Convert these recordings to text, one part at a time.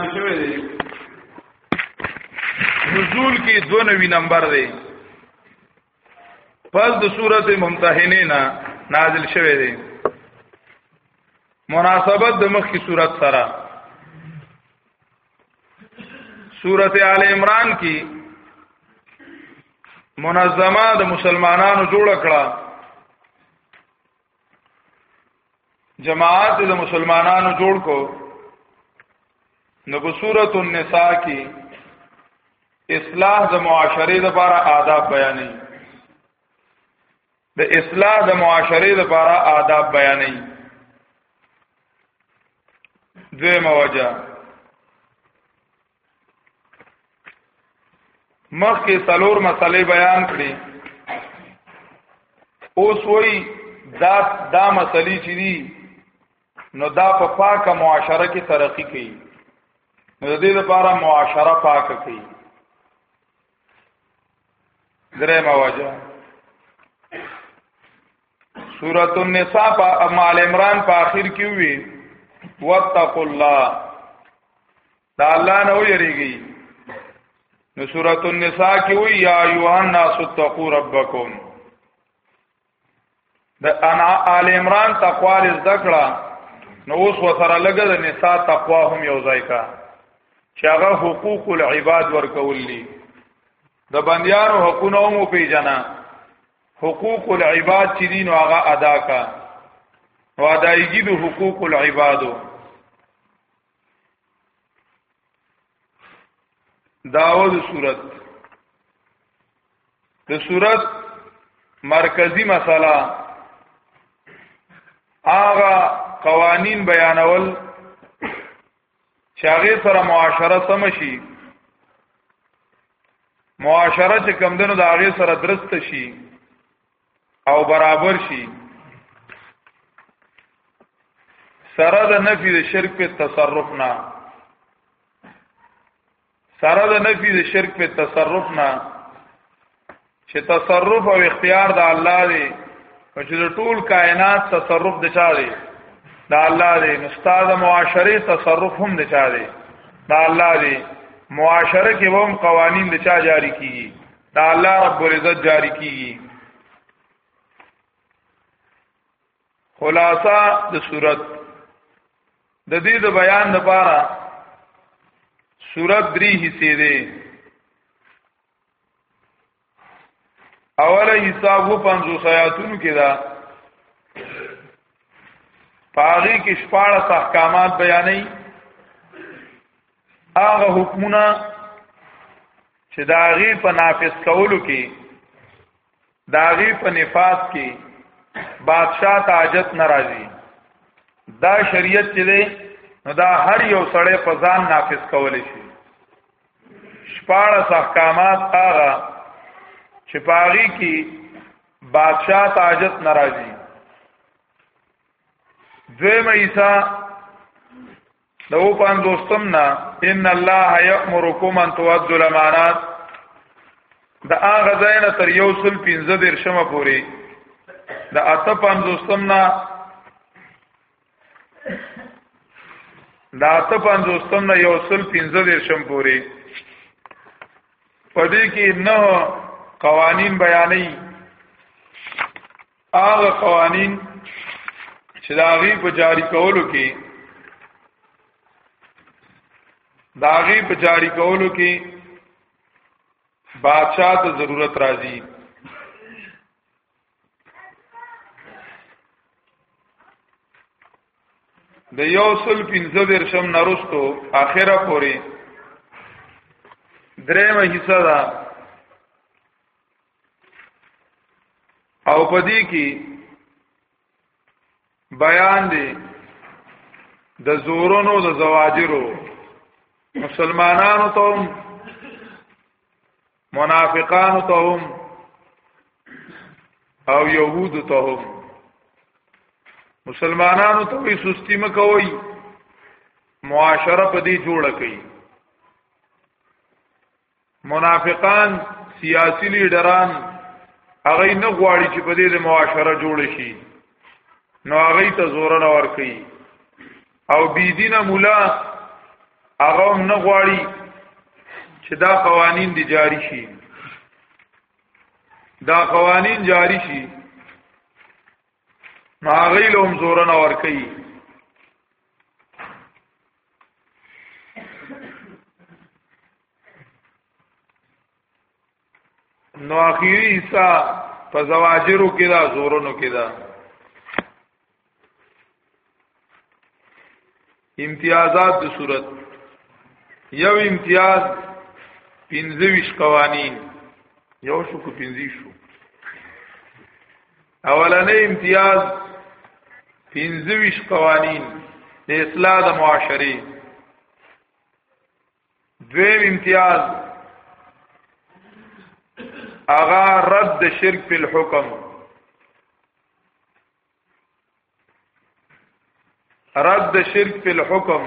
شوی دی نزول کې 92 نمبر دی پس د سورته ممتحنه نه نازل شوی دی مناسبت د مخ کی صورت سره سورته آل عمران کې منظمه د مسلمانانو جوړ کړه جماعت د مسلمانانو جوړ کو نو په سورۃ النساء کې اصلاح د معاشره لپاره آداب بیانې د اصلاح د معاشره لپاره آداب بیانې دوی موجه مخ کې سلور مسلې بیان کړې اوس وی دا دا مسلې چې دي نو دا په پا پاکه معاشره کې ترقی کوي نو د دې لپاره معاشره پاکه کوي درې مواجه سورۃ النساء په امال عمران په اخر کې وی واتقوا الله تعالی نو یریږي نو سورۃ النساء کې وی یا ایها الناس اتقوا ربکم د انا آل عمران تقوا لري ذکرہ نو اوس وسره لګه د نساء تقوا هم یو ځای کا چې هغه حقوق العباد ورکول دي د بندیانو حقونه هم پیژنه حقوق العباد چې دین او هغه ادا کا او ادایګي د حقوق العبادو داود صورت د صورت مرکزی مسله هغه قوانین بیانول چې هغه سره معاشره سم شي معاشره چې کم دنو د هغه سره درست شي او برابر شي سره د نفي د شرک په تصرف نه سره د نفي د شرک په تصرف نه چې تصرف او اختیار د الله دی او چې د ټول کائنات تصرف د چا دی د الله دی نو استاد معاشره تصرف هم د چا دی د الله دی معاشره کې هم قوانین د چا جاری کیږي دا الله رب العزت جاری کیږي خلاصہ د صورت د دې د بیان لپاره صورت درې حصے دي اوله حساب و پنځو سیاتونو کې دا پاغي کې شپاړه احکامات بیانې هغه حکمونه چې دا غي په نافذ کولو کې دا غي په نفاذ کې بادشاہ ته حاجت ناراضي دا شریعت چې دی نو دا هر یو سړی په ځان نافذ کول شي شپاړس احکامات هغه چې پاغي کې بادشاہ ته حاجت ناراضي دویمه عیسی د او پان دوستم نه ان الله یامرکم ان تؤدوا الامانات د هغه ځای نه تر یو سل پنځه درشمه پوري د اته پام دوستم نه د اته پام دوستم نه یو سل پنځه درشم پوري پدې کې نه قوانین بیانې هغه قوانین چې دا غي په جاری کولو کې دا غي په جاری کولو کې بادشاہ ته ضرورت راځي د یو سل پنځه درشم نرستو اخره پوري درېمه حصہ دا او پدې کې بیان دی د زورونو د زواجرو مسلمانانو ته هم منافقانو ته هم او يهودو ته هم مسلمانانو ته وي سستی مکوي معاشره په دې جوړه کوي منافقان سیاسی لیډران هغه نه غواړي چې په دې د معاشره جوړ شي نو هغه ته زور نه ور کوي او بی دینه مولا هغه نه غواړي چې دا قوانین دی جاری شي دا قوانین جاری شي نو هغه له هم زور نه ور کوي نو اخیری حصہ په زواجرو کې دا زورونو کې دا امتیازات د صورت یو امتیاز 25 قوانین یو شو کو 25 شو اولنې امتیاز 25 قوانین د اصلاح د معاشري دویم امتیاز اغا رد شرک په حکم رد شرک فی الحکم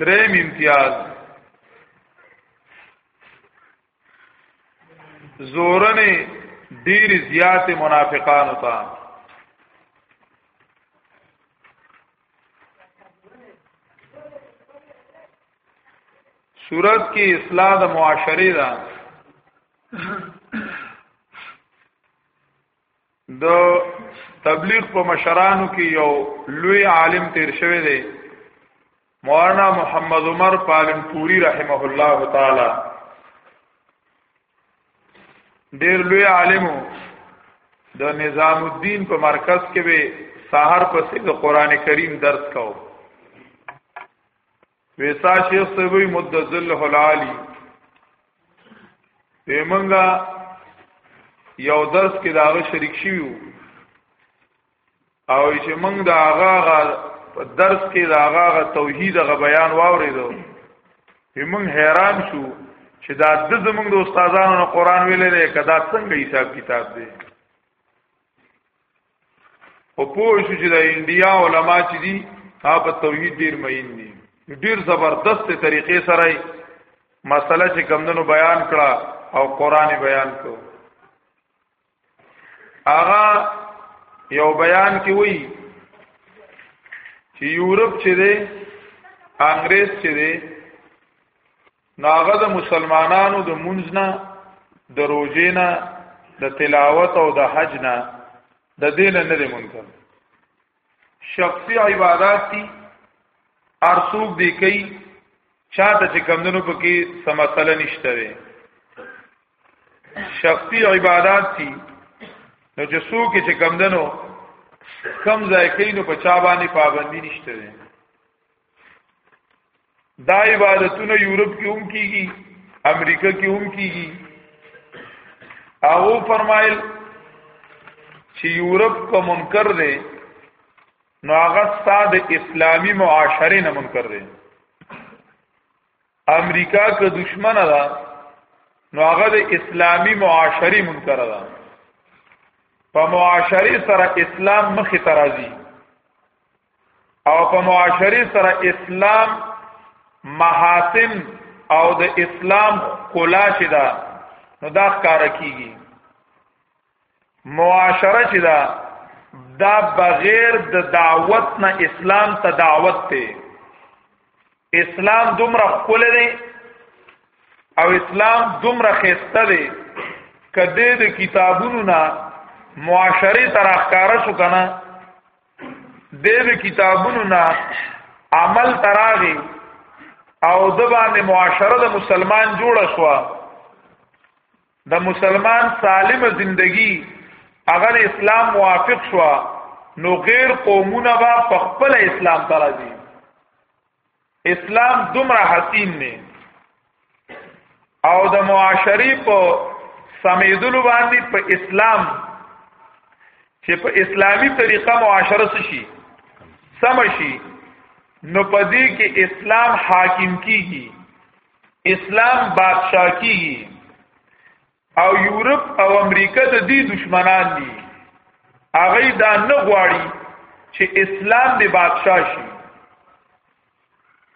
دریم امتیاز زورنه ډیر زیات منافقان وتا صورت کې اصلاح د معاشري ده د تبلیغ په مشرانو کې یو لوی عالم تیر شوی دی مولانا محمد عمر پالم پوری رحمه الله تعالی ډیر لوی عالم د نظام الدین په مرکز کې به سحر پسې د قران کریم درس کاوه ویسا شیخ سوی مد ذله العالی پیمنګا یو درس کې داغه شریک شیو او چې موږ دا هغه په درس کې دا هغه توحید غ بیان واوریدو په موږ حیران شو چې دا د زموږ د استادانو قرآن ویلې کدا څنګه حساب کتاب دی او پوه شو چې د انډیا علما چې دي هغه په توحید ډیر مین دي ډیر زبردست طریقې سره مسله چې کمندونو بیان کړه او قران بیان کړو هغه یو بیان کې وایي چې یورپ چې دی انګريز چې دی نو هغه د مسلمانانو د مونږ نه د روزې نه د تلاوت او د حج نه د دین نه دی منکر شخصي عبادت دي ارسوب دی کوي چاته چې کمندونو پکې سم مسله نشته وي شخصي عبادت دي نو چې څوک چې کمندونو کم ځای کوي نو په چا باندې پابندي نشته وي دا عبادتونه یورپ کې هم کیږي امریکا کې هم کیږي هغه فرمایل چې یورپ کو منکر دی نو هغه ستاد اسلامی معاشره نه منکر دی امریکا که دشمن ده نو هغه د اسلامی معاشري منکر ده په معاشري سره اسلام مخې ترازی او په معاشري سره اسلام محاسن او د اسلام کلا چې دا نو دا ښکار کیږي معاشره چې دا دا بغیر د دعوت نه اسلام ته دعوت ته اسلام دومره خپل دی او اسلام دومره خسته دی کده د کتابونو نه معاشري تر اخکار شو کنه دغه کتابونو نه عمل تراغي او د باندې معاشره د مسلمان جوړه شو د مسلمان سالم زندگی اگر اسلام موافق شو نو غیر قومونه با په خپل اسلام ترازی اسلام دومره حسین نه او د معاشري په سمیدلو باندې په اسلام چې په اسلامی طریقه معاشره شي سم شي نو پدې کې اسلام حاکم کیږي اسلام بادشاہ کیږي او یورپ او امریکا د دې دشمنان دي هغه دا نه غواړي چې اسلام د بادشاه شي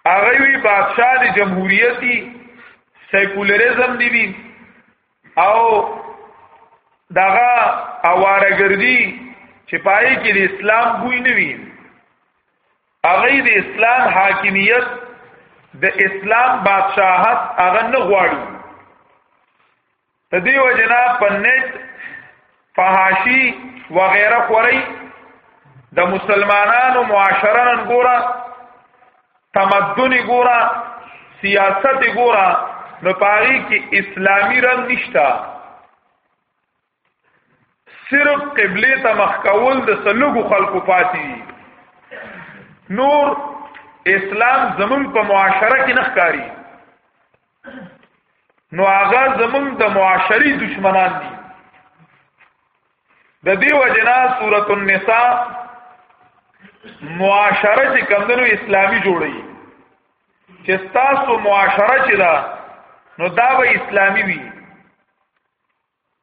هغه وی بادشاه د جمهوریتي سیکولریزم دی وی او دغه اوارګردي چې پای کې د اسلام بوی نه وی هغه د اسلام حاکمیت د اسلام بادشاہت هغه نه غواړي تدې وجنا پنځ فحاشي وغیرہ خوري د مسلمانانو معاشره نن ګورا تمدن ګورا سیاست ګورا نو پاری کې اسلامی رنگ نشتا صرف قبله ته مخ کول د سلوګو خلکو پاتې نور اسلام زمون په معاشره کې نخکاری نو هغه زمون د معاشري دشمنان دي د دې وجنا سورۃ النساء معاشره چې کمندونو اسلامی جوړي چې تاسو معاشره چې دا نو دا به اسلامی وي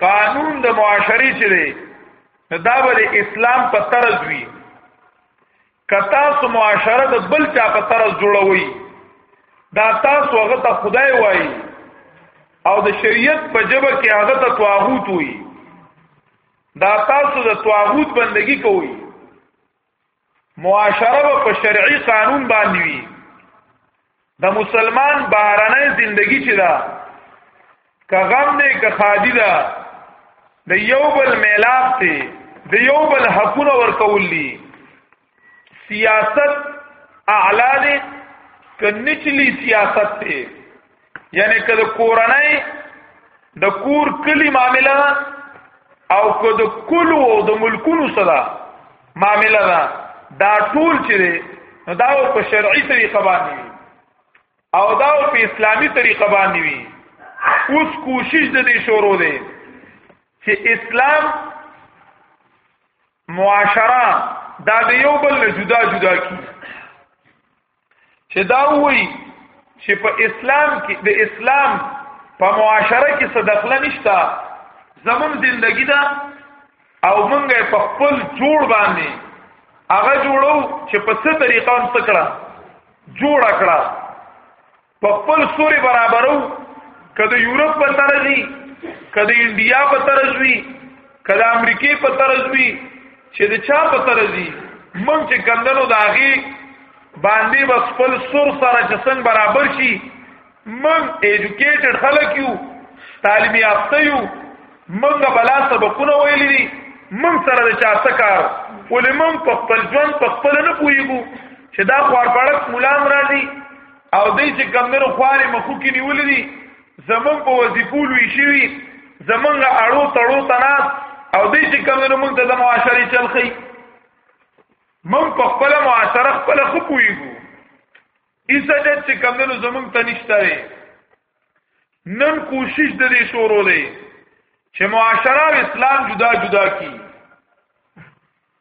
قانون د معاشري چې دی دا به د اسلام په طرز وي کتا سو معاشره د بل چا په طرز جوړوي دا تاسو هغه ته خدای وایي او د شریعت په جبه کې هغه ته طاغوت وایي دا تاسو د طاغوت بندگی کوئ معاشره په شرعي قانون باندې وي د مسلمان بهرنۍ زندگی چې دا که غم دی که خادي ده د یو بل میلاپ دی د یو بل حقونه ورکول دي سیاست اعلی دی که نچلی سیاست دی یعنی که د کورنۍ د کور کلی معامله ده او که د کلو او د ملکونو سره معامله ده دا ټول چې دی نو دا په شرعي طریقه باندې وي او دا په اسلامی طریقه باندې وي اوس کوشش د دې شروع دی چې اسلام معاشره دا د یو بل نه جدا جدا کی چې دا وایي چې په اسلام کې د اسلام په معاشره کې څه دخله نشته زمون زندگی دا او مونږه په خپل جوړ باندې هغه جوړو چې په څه طریقه هم تکړه جوړ کړه په خپل سوري برابرو کله یورپ په طرز وي کله انډیا په طرز وي کله امریکای په طرز وي چې د چا په طرز وي مونږ چې کندنو داغي باندې بس خپل سور سره چې څنګه برابر شي مونږ ایجوکیټډ خلک یو تعلیم یافته یو مونږ بلا سبقونه ویلي دي مونږ سره د چا څه کار ولې مونږ په خپل ژوند په خپل نه پوهیږو چې دا خوارپړک مولام راځي او دای چې کمندونو خواري مخو کې نیولې دي زمون په وظیفو لوي شي زمونږ اړو تړو تناس او دای چې کمندونو موږ ته د معاشري چلخي موږ په خپل معاشره خپل خپويګو ایسجت چې کمندونو زمونږ ته نشته نن کوشش د دې شروع دی چې معاشره او اسلام جدا جدا کی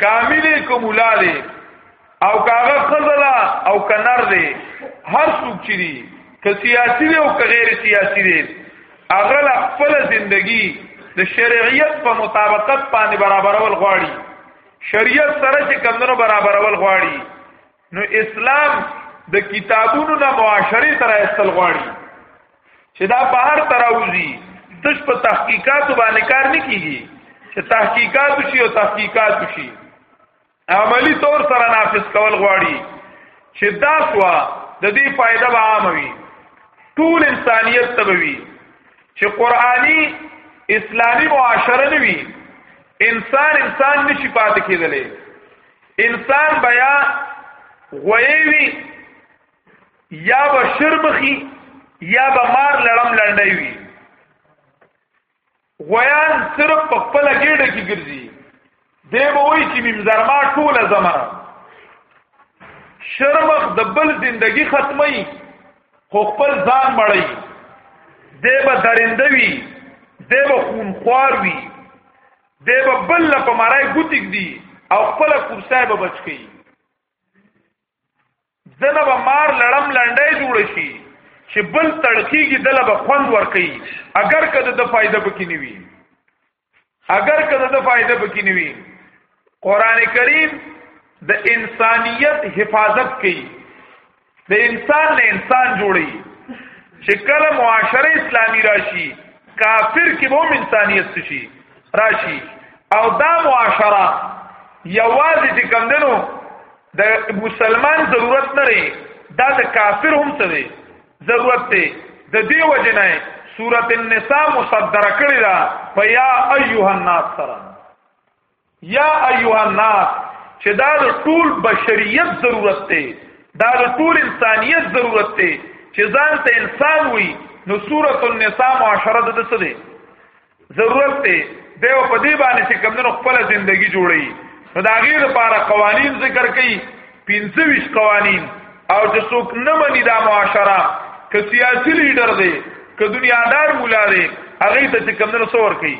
کاملی کومولا دی او کاغه خزلا او کنر دی هر څوک چي دي که سیاسي دی او که غیر سیاسي دی اغل خپل زندگی د شرعیت په مطابقت باندې برابرول غواړي شریعت سره چې کمونو برابرول غواړي نو اسلام د کتابونو نه معاشري تر استل غواړي چې دا بهر تراوزی تش په تحقیقات باندې کار نه کیږي چې تحقیقات شي او تحقیقات شي عملی طور سره نافذ کول غواړي چې دا سوا د دې فائدہ به عام وي ټول انسانيت ته وي چې قرآني اسلامی معاشره نه وي انسان انسان نشي پاتې کېدلی انسان بیا غویوی یا به شرمخی یا به مار لړم لړنی وي غویان صرف په خپل ګډه کې ګرځي دی به وایي چې میم زرما ټوله زما شرمخ د بل زندگی ختمي خو خپل ځان مړی دی به درنده وي دی به خونخوار وي دی به بل په مړای ګوتیک دی او خپل کورسای به بچ کی دنه به مار لړم لنډای جوړ شي چې بل تړکیږي دله به خوند ور کوي اگر کده د فائدہ پکې نیوي اگر کده د فائدہ پکې نیوي قران کریم د انسانیت حفاظت کوي د انسان له انسان جوړي چې کله معاشره اسلامي راشي کافر کې به انسانيت شي راشي او دا معاشره یوازې چې کم دنو د مسلمان ضرورت نه لري دا د کافر هم څه دی ضرورت دی د دې وجه نه سورۃ النساء مصدره کړی دا فیا ایها الناس سره یا ایها الناس چې دا ټول بشریت ضرورت دی دا ټول انسانیت ضرورت دی چې ځان ته انسان وي نو سورۃ النساء معاشره د څه دی ضرورت دی دیو په دې باندې چې کمونو خپل ژوندۍ جوړي نو دا غیر لپاره قوانین ذکر کړي 25 قوانین او چې څوک نه مني دا معاشره که سیاسي لیډر دی که دنیادار مولا دی هغه ته چې کمونو څور کوي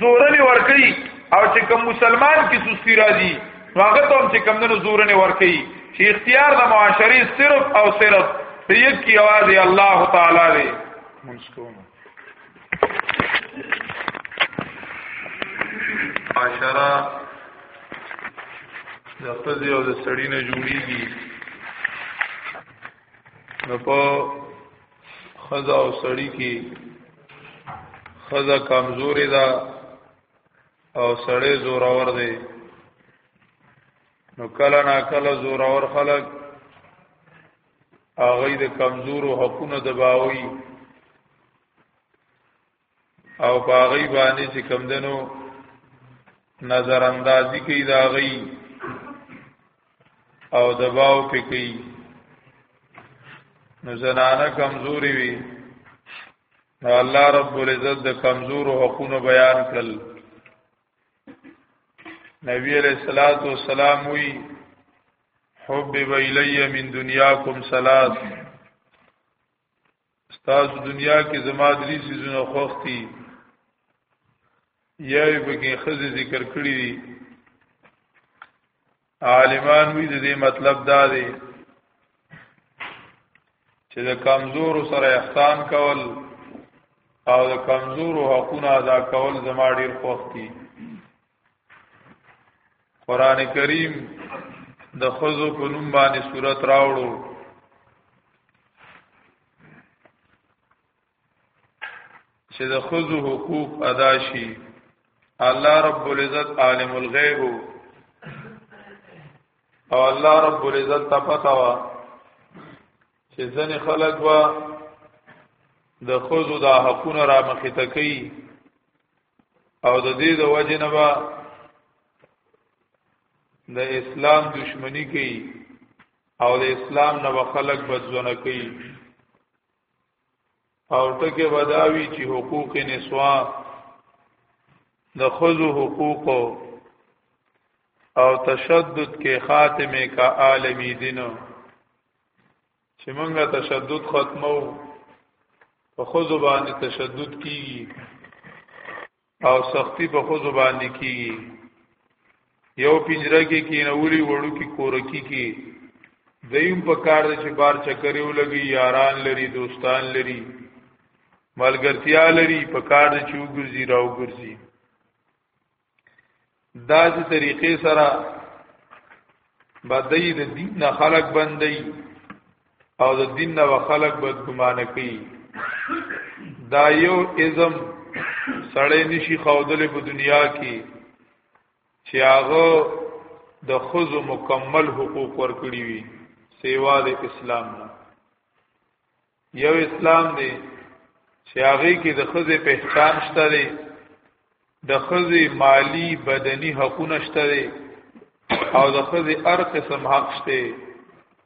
زورنې ورکي او چې کوم مسلمان کې سستی راځي هغه ته هم چې کوم نه زورنې ورکي چې اختیار د معاشري صرف او صرف د یک کی आवाज الله تعالی دی مونږ کوو معاشره د خپل او د سړی نه جوړیږي نو په خزا او سړی کې خزا کمزوري ده او سړی زورور دی نو کله نا کله زورور خلک هغه د کمزورو حقونه دباوي او باغی باندې چې کم دنو نظر اندازی کوي دا غي او دباو پې کوي نو زنانه کمزوري وي نو الله رب العزت د کمزور حقوقو بیان کړل نبی علیہ الصلوۃ والسلام وی حبب الی من دنیاکم صلات ستاسو دنیا کې زما درې سيزونه خوختي یوې پکې خزې ذکر کړې دي عالمان وی د دې مطلب دا دی چې د کمزور سره احسان کول او د کمزور حقوقونه ادا کول زما ډیر خوښ دي قران کریم د خزو په نوم باندې صورت راوړو چې د خزو حقوق ادا شي الله رب العزت عالم الغیب او الله رب العزت ته پتا وا چې ځنې خلک وا د خزو د حقونو را مخې ته کوي او د دې د وجه نه با د اسلام دشمنی کوي او د اسلام نه خلق بدزونه کوي او ټکه بداوی چې حقوق نسوا د خزو حقوق او تشدد کې خاتمه کا عالمی دینو چې مونږه تشدد ختمو په خوځو باندې تشدد کیږي او سختی په خوځو باندې کیږي یو پنجره کې کینولي وړو کې کورکی کې دیم په کار دي چې بار چکرې ولګي یاران لري دوستان لري ملګرتیا لري په کار دي چې وګرځي راو ګرځي دا چې طریقې سره بدای د دین نه خلق بندي او د دین نه خلق بدګمانه کوي دا یو ازم سړی نشي خودلې په دنیا کې چې هغه د خود مکمل حقوق ورکړي وي سیوا د اسلام نه یو اسلام دی چې هغه کې د خزه پہچان شته دی د خزه مالی بدني حقونه شته دی او د خزه هر قسم حق شته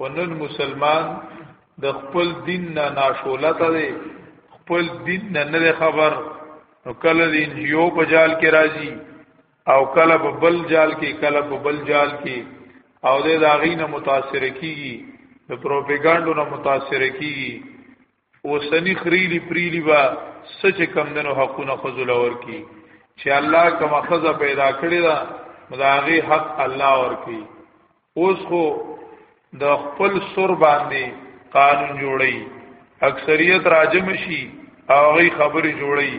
ونن مسلمان د خپل دین نه ناشولت دی خپل دین نه نه خبر نو کله د انجیو په جال کې راځي او کله په بل جال کې کله په بل جال کې او د داغینه متاثر کیږي د پروپاګاندا نه متاثر کیږي اوسنی خریلی پریلی با سچ کم دنو حقونه خذل اور کی چې الله کما خزه پیدا کړی دا مداغي حق الله اور کی اوس خو د خپل سر باندې قانون جوړي اکثریت راجم شي او غي خبري جوړي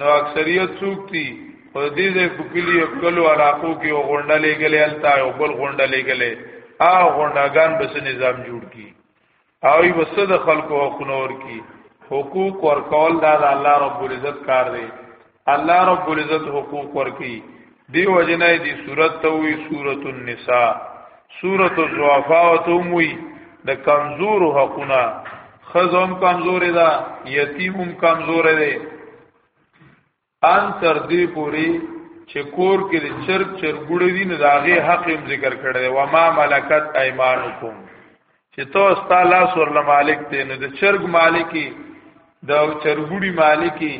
نو اکثریت څوک دي په دې ځای په کلی خپل علاقو کې یو غونډه لګلې التا یو بل غونډه لګلې ا غونډاګان بس نظام جوړ کی او ای وسه د خلکو حقونه ورکی حقوق ورکول دا د الله رب العزت کار دی الله رب العزت حقوق ورکی دی وجنه دی صورت ته وی سورۃ النساء سورۃ الضعفاء ته وی د کمزور حقونه خزم کمزور ده یتیم کمزور ده ان تر دې پوري چې کور کې د چرګ چرګوړې دي نو داغه حق هم ذکر کړی و ما ملکت ايمانکم چې تو ستا لاس ورل مالک دی نو د چرګ مالکی د چرګوړي مالکی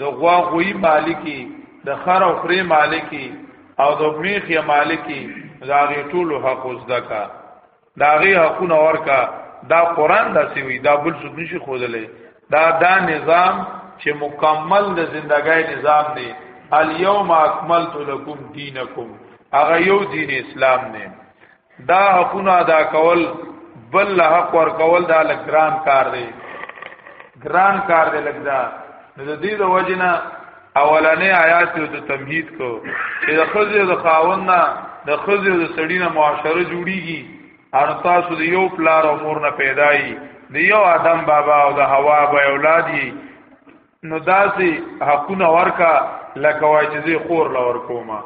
د غوا غوي مالکی د خر او خري مالکی او د میخ یا مالکی داغه ټولو حق زده کا دا غي حقونه ورکا دا قران دا سی وی دا بل څه نشي خودلې دا دا نظام چې مکمل د زندګۍ نظام دی الیوم اکملت لکم دینکم هغه یو دین اسلام نه دا حقونه ادا کول بل حق ور کول دا لګران کار دی ګران کار دی لګدا نو د دې د وجنه اولنې آیات یو د تمهید کو چې د خزې د خاوند نه د خزې د سړی نه معاشره جوړیږي ان تاسو د یو پلار او مور نه پیدایي د یو آدم بابا او د حوا به اولادي نو داسې حقونه ورکا لکه وای چې خور لور کومه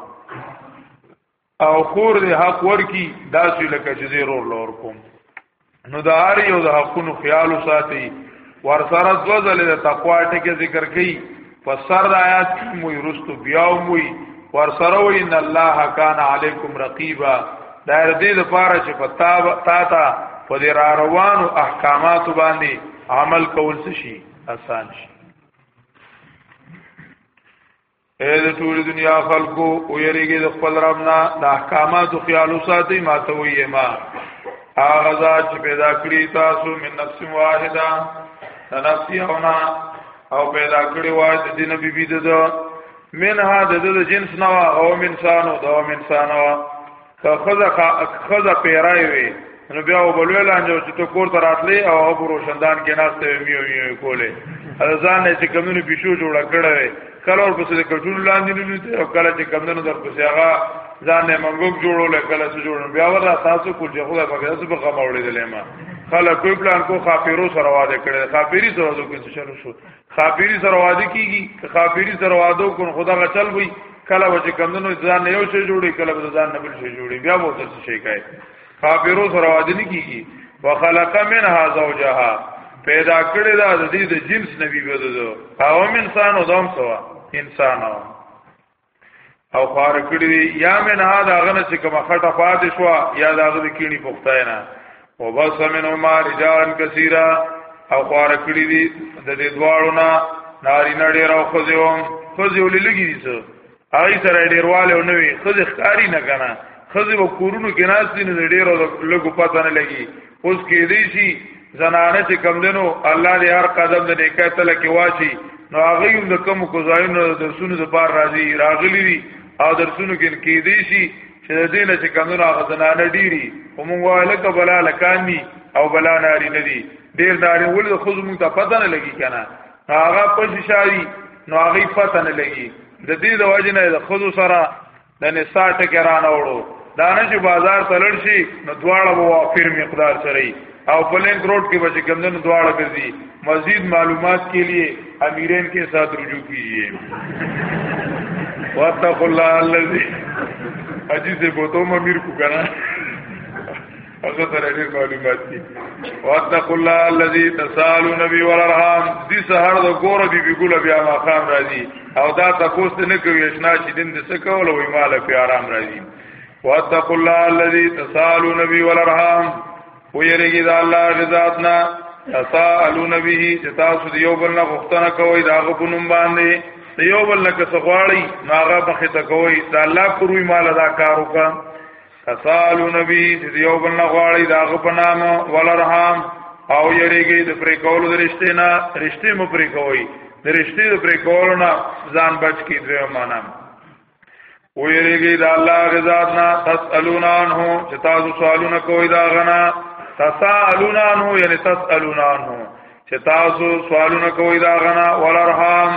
او خور دې حق ورکی داسې لکه چې زه رور لور کوم نو د هر یو د حقونو خیال ساتي ور سره د وزل د تقوا ټکي ذکر کړي په سر آیات کې مو یرستو بیا مو ور سره وي ان الله کان علیکم رقیبا دا دې د پاره چې پتا تا تا په دې را روانو احکامات باندې عمل کول شي آسان شي اے د ټول دنیا خلکو او یریږي د خپل ربنا د احکاماتو خیال ساتي ما ته ویې ما هغه ذات چې پیدا کړی تاسو من نفس واحده تنفسی اونا او پیدا کړی وای د دین بی بی د منها د د جنس نوا او انسانو د انسانو که خزه خزه پیرای وي نو بیا وبلوي لانجو چې ته کور ته راتلې او ابو روشندان کې ناشته میو میو کولې ځان نه چې کمونو پښو جوړ کړه وي کله ور پسې کټول لاندې نه نوته او کله چې کمونو در پسې هغه ځان نه منګوک جوړول کله چې جوړ بیا ور تاسو کول چې خدای په غیظ به غم اورېدلې ما خلک کوئی پلان کو خاپیرو سره واده کړي خاپیری سره دوی څه شروع شو خاپیری سره واده کیږي که خاپیری سره واده کو خدا غچل وي کله وجه کمندونو ځان یو شی جوړي کله به ځان نه بل شی جوړي بیا به څه شي کوي خاپیرو سره واده نه کیږي وخلق منها زوجها پیدا کړی دا د دې د جنس نبی بده او انسان او دوم سوا انسان او او خار کړی دی یا من ها دا غنه چې کومه خټه پاتې شو یا دا غنه کینی پختای نه او بس منو ما رجالن کثیره او خار کړی دی د دې دواړو نه ناری نړی راو خزیوم خزیو لګی دي څه هغه سره ډیرواله او نوې خزې ښکاری نه کنه خزې وکورونو کې ناس دي نه ډیرو لګو پاتانه لګي اوس کې دی شي زنانه چې کم دنو الله دې هر قدم د نیکه تل کې واچي نو هغه هم د کم کو ځایونو د درسونو د بار راځي راغلي دي او درسونو کې کې دی شي چې د دې نه چې کم دنو هغه زنانه ډيري هم وایله ک بلا لکانی او بلا ناری ندي ډیر ناری ول خو موږ ته پته نه لګي کنه هغه پښې شاري نو هغه پته نه لګي د دې د واجنه د خود سره د نساء ټکی را نوړو دا نه چې بازار ته لړ شي نو دواړه به وافر مقدار سره او په لینک روډ کې به چې کمدنو دواړه ګرځي مزید معلومات کے لیے امیرین کے ساتھ رجوع کیجیے واتقوا الله الذي اجي سے بوتو میر کو کنا هغه سره ډېر معلومات دي واتقوا الله الذي تسالون به والارحام دې سهار د ګور بي بي ګل بیا ما خام راځي او دا تاسو نه کوي اشنا چې دین دې څه کول وي مال په آرام راځي واتقوا الله الذي تسالون به والارحام ويرګي دا الله غزادنا تسالون به چې تاسو دې یو بل نه غوښتنه کوئ دا غوښنم باندې یو بل نه کس غواړي ناغه بخته کوي دا الله کوي مال ادا کار وکړي تسالو نبی چې یو بل نه غواړي داغه په نام ولرحم او یریږي د پرې کولو د رښتې نه رښتې مو پرې کوي د رښتې د پرې کولو نه ځان بچ کی دوی معنا او یریږي د الله غزاد نه تسالون انه چې تاسو سوالونه کوي دا غنا تسالون انه یعنی تسالون انه چې تاسو سوالونه کوي دا غنا ولرحم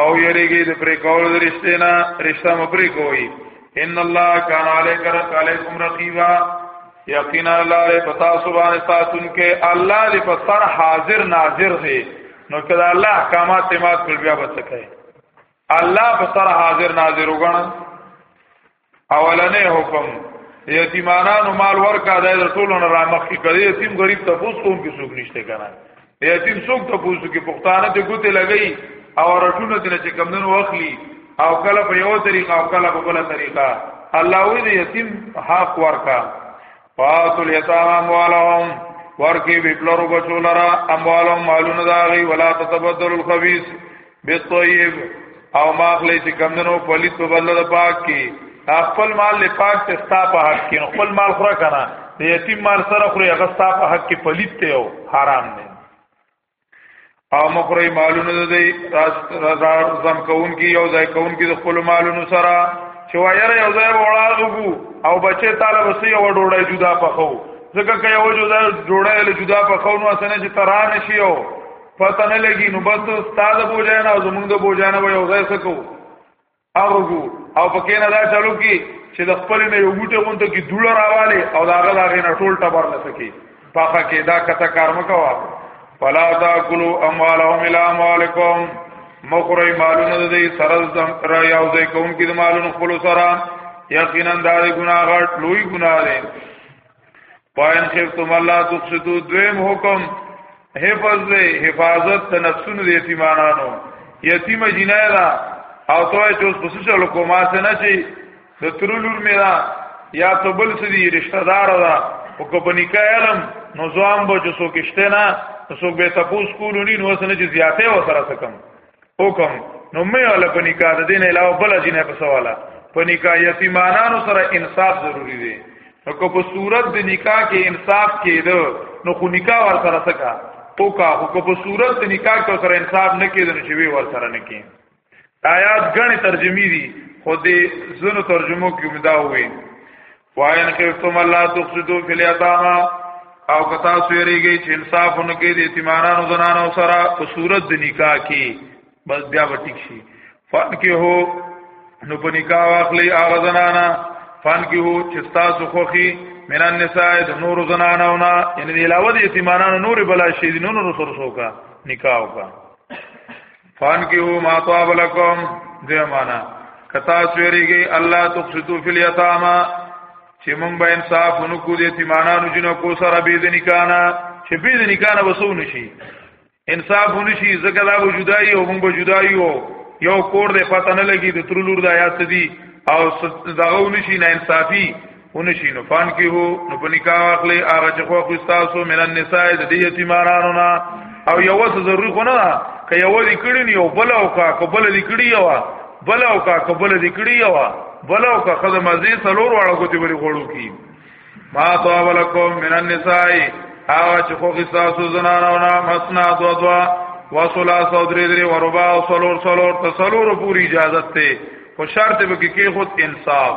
او یریږي د پرې کول د رښتې نه رښتا مو پرې کوي ان الله کان علیک علیکم رقیبا یقینا الله دې پتا سبحانه ساتون کې الله دې په سر حاضر ناظر دی نو کله الله احکامات مات کول بیا بچکه الله په سر حاضر ناظر وګڼ اولنې حکم یتیمانانو مال ورکا د ټولو نه رامخ کی کړي یتیم غریب ته پوس کوم کې څوک نشته کنه یتیم څوک ته پوس کې پښتانه ته ګوته لګي او رټونه دې چې کمندونو واخلي او کله په یو طریقه او کله په بل طریقه الله وی دې یتیم حق ورکا فاتل یتام اموالهم ورکی بپلرو بچو لرا اموالهم مالون داغی ولا تتبدل الخبیث بالطیب او ماخلی چې کمدنو پلیت په بدل د پاک کی خپل مال له پاک ته ستا په حق کې خپل مال خورا کنه د یتیم مال سره خوري هغه ستا په حق کې پلیت ته او حرام نه او مخری مالونو د دی رضا زم کون کی یو ځای کون کی د خپل مالونو سره چې وایره یو ځای وړاغو او بچی تعالی وسې یو ډوړی جدا پخو ځکه که یو جدا ډوړی له جدا پخو نو اسنه چې تران شي او پته نه لګي نو بس استاد بوجانه او زمونږ د بوجانه یو ځای سکو ارجو او پکې نه دا چالو کې چې د خپل نه یو ګټه غونډه کې دوړه راواله او دا هغه هغه نه ټول ټبر نه سکی پاخه کې دا کته کار مکوا فلا تاکلوا اموالهم الى اموالکم مخری مالونه د دې سره زم را یو ځای کوم کې د مالونو خپل سره یقینا دا ګناه غټ لوی ګناه دی پاین خفتم الله تقسطو دویم حکم حفظ له حفاظت ته نفسونو د یتیمانانو یتیم جنای دا او توای چې اوس پسې چلو کومه څه نه چی د ترولور میرا یا ته بل څه دی رشتہ دار دا او کو په نکاح علم نو ځوان به چې سو کشته نه سو به تاسو کولونی نو سن چې زیاته و سره سکم حکم نو مې ولا په نکاح د دین علاوه بل جنې په سواله په نکاح یتیمانانو سره انصاف ضروری دی نو که په صورت د نکاح کې انصاف کېده نو خو نکاح ور سره سکا او کا خو که په صورت د نکاح کې سره انصاف نه کېده نو چې وی ور سره نه کې آیات غني ترجمې دي خو دې زونو ترجمو کې مدا وې واین خفتم الله تقصدو فی الیتاما او کتا سویریږي چې انصاف نه کوي د یتیمانو زنانو سره په صورت د نکاح کې بس بیا وټیک شي فن کې هو نو په نکاح واخلي هغه زنانا فن کې هو چې تاسو خوخي من النساء د نور زنانو نه یعنی علاوه د یتیمانو نور بلا شي د نور سره سوکا نکاح وکړه فان کیو ما طاب لکم دې معنا کتا سویریږي الله تقسطو فی الیتاما چې مونږ به انصاف ونکو دې تیمانانو جنو کو سره بيد نکانا چې بيد نکانا وسو نشي انصاف ونشي زګه دا وجودای او مونږ به جدای یو یو کور دې پته نه لګي د ترلور د آیات دي او دغه ونشي نه انصافي اونشي نو فان کې هو نو په نکاح اخلي هغه چې خو خستاسو من النساء د دې یتیمانو نه او یو څه ضروري خو نه که یو لیکړي نه یو بل او کا قبل لیکړي یو بل او کا قبل لیکړي یو بل او کا خدای مزي سلور واړو کوتي بری غوړو کی ما تو ولکم من النساء هغه چې خو خستاسو زنانو نه مسنا دو دو وصلا صدرې درې وربا او سلور سلور تسلور پوری اجازه ته خو شرط به کې خود انصاف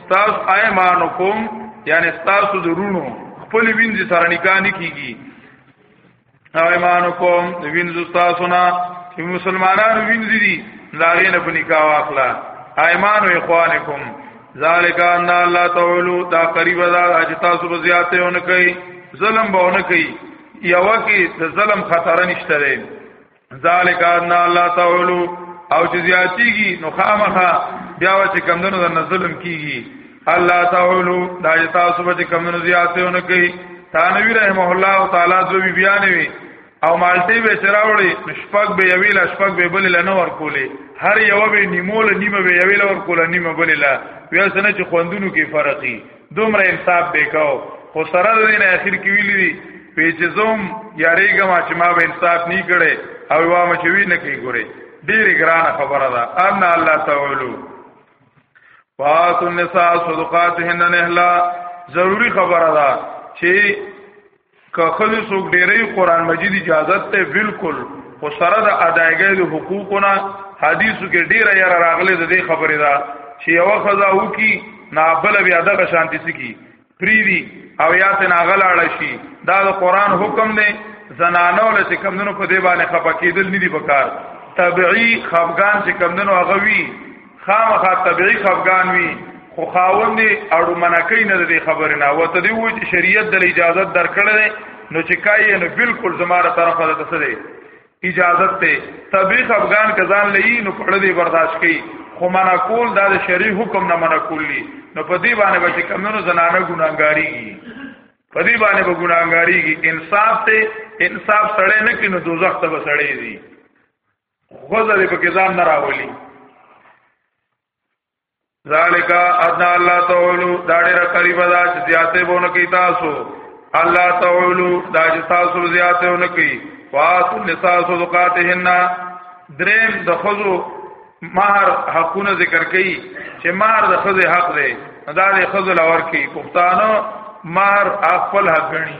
تاسو ايمانکم یعنی تاسو درونو خپل وینځ سره نکاح نه کیږي او ايمانکم وینځ تاسو نه چې مسلمانانو وینځ دي لاغې نه په نکاح واخلا ايمان اخوانکم ذالک ان الله تعالی دا قریب دا چې تاسو به زیاته ونه کوي ظلم به ونه کوي یو کې ظلم خطر نشته ذالک ان الله تعالی او چې زیاتیږي نو خامخه بیا چې کمندونو د نظلم کیږي الله تعالی دا چې تاسو به کمندونو زیاتونه کوي تانوی رحمه الله تعالی ذو بی بیان وی او مالټي به چراوړي شپږ به یویل شپږ به بل لنه ورکولې هر یو به نیمول نیمه به یویل ورکول نیمه بل لا بیا سنه چې خوندونو کې فرقي دومره انصاف به کو خو سره د دین اخر کې ویلي دي پیچزوم یاریګه ما چې ما به انصاف نه کړي او وا ما چې وی نه کوي ګوري ډیر ګران خبره ده ان الله تعالی فات النساء صدقاتهن نهلا ضروری خبره ده چې که خلی څوک ډیری قران مجید اجازه ته بالکل خو سره د ادايګۍ د حقوقونه حدیثو کې ډیره یې راغلي د دې خبرې دا چې یو خزا وکي نابل بیا دغه شانتی سکی پریدي او یا ته ناغلاړ شي دا د قران حکم دی زنانو له کمندونو په دی باندې خپکیدل ندی پکار طبيعي خفغان چې کمندونو هغه وی خامخا طبيعي خفغان وي خو خاوند اړو منکې نه دې خبر نه وته دی و چې شریعت د اجازه درکړې نو چې کای نه بالکل زماره طرفه ده څه دی اجازه ته طبيعي خفغان کزان لې نو پړ دې برداشت کړي خو منا کول دا د شری حکم نه منا کولی نو په دې باندې به کمنو زنانه ګناګاریږي په دې باندې به ګناګاریږي انصاف ته انصاف سړی نه کینو دوزخ ته به سړی دی غزر په کزان نه راولي ذالک ادنا الله تعالی دا ډېر قریب ده چې زیاتې بونه کی تاسو الله تعالی دا چې تاسو زیاتې ونه کی فاس النساء صدقاتهن دریم د خزو مہر حقونه ذکر کړي چې مہر د خزه حق دی دا د خزو لور کی پښتانه مہر خپل حق غني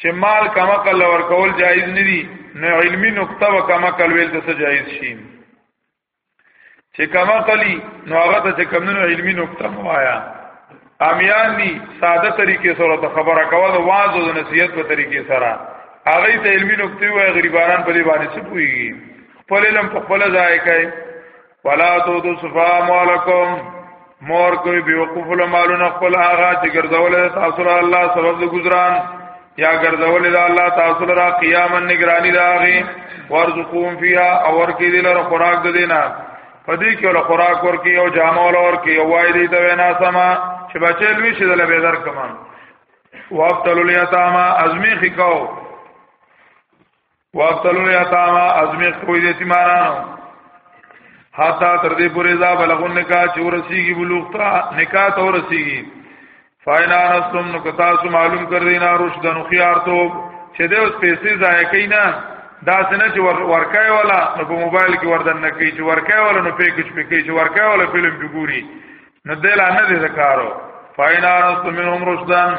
چې مال کم عقل ورکول جایز نه دي نو علمی نقطه و کم عقل ویل ته جایز شي چې کم عقلی نو هغه ته چې کم نه علمی نقطه وایا امیان دي ساده طریقې سره ته خبره کوه د واعظ او نصیحت په طریقې سره هغه ته علمی نقطه وای غریبانان په دې باندې څه پوي خپل علم په خپل ځای کوي ولا تو تو صفا مالکم مور کوئی بیوقوف المالون خپل آغا چې ګرځولې تاسو را الله سبب د گزاران یا ګرځولې دا الله تاسو را قیام نگرانی دا غي ورزقوم فیها اور کې دې لره خوراک د دینا پدې کې له خوراک ور کې او جامه ول ور کې او وای دې ته وینا سما چې بچې لوي شي دل به در کمان وابتل الیتاما ازمی خکاو وابتلو یتاما ازمیخ کوئی دیتی مارانو حتا تر دې پورې ځا بلغون نکاح چې ورسیږي بلوغ ته نکاح ته ورسیږي فاینا نستم نو کتا سو معلوم کر دینا رشد نو خيار تو چې دې اوس پیسې ضایع کینا دا څنګه چې ورکای ولا نو په موبایل کې وردن نه کوي چې ورکای ولا نو په کچ په کوي چې ورکای ولا فلم کې ګوري نو دلا نه دې ذکرو فاینا نستم منهم رشدن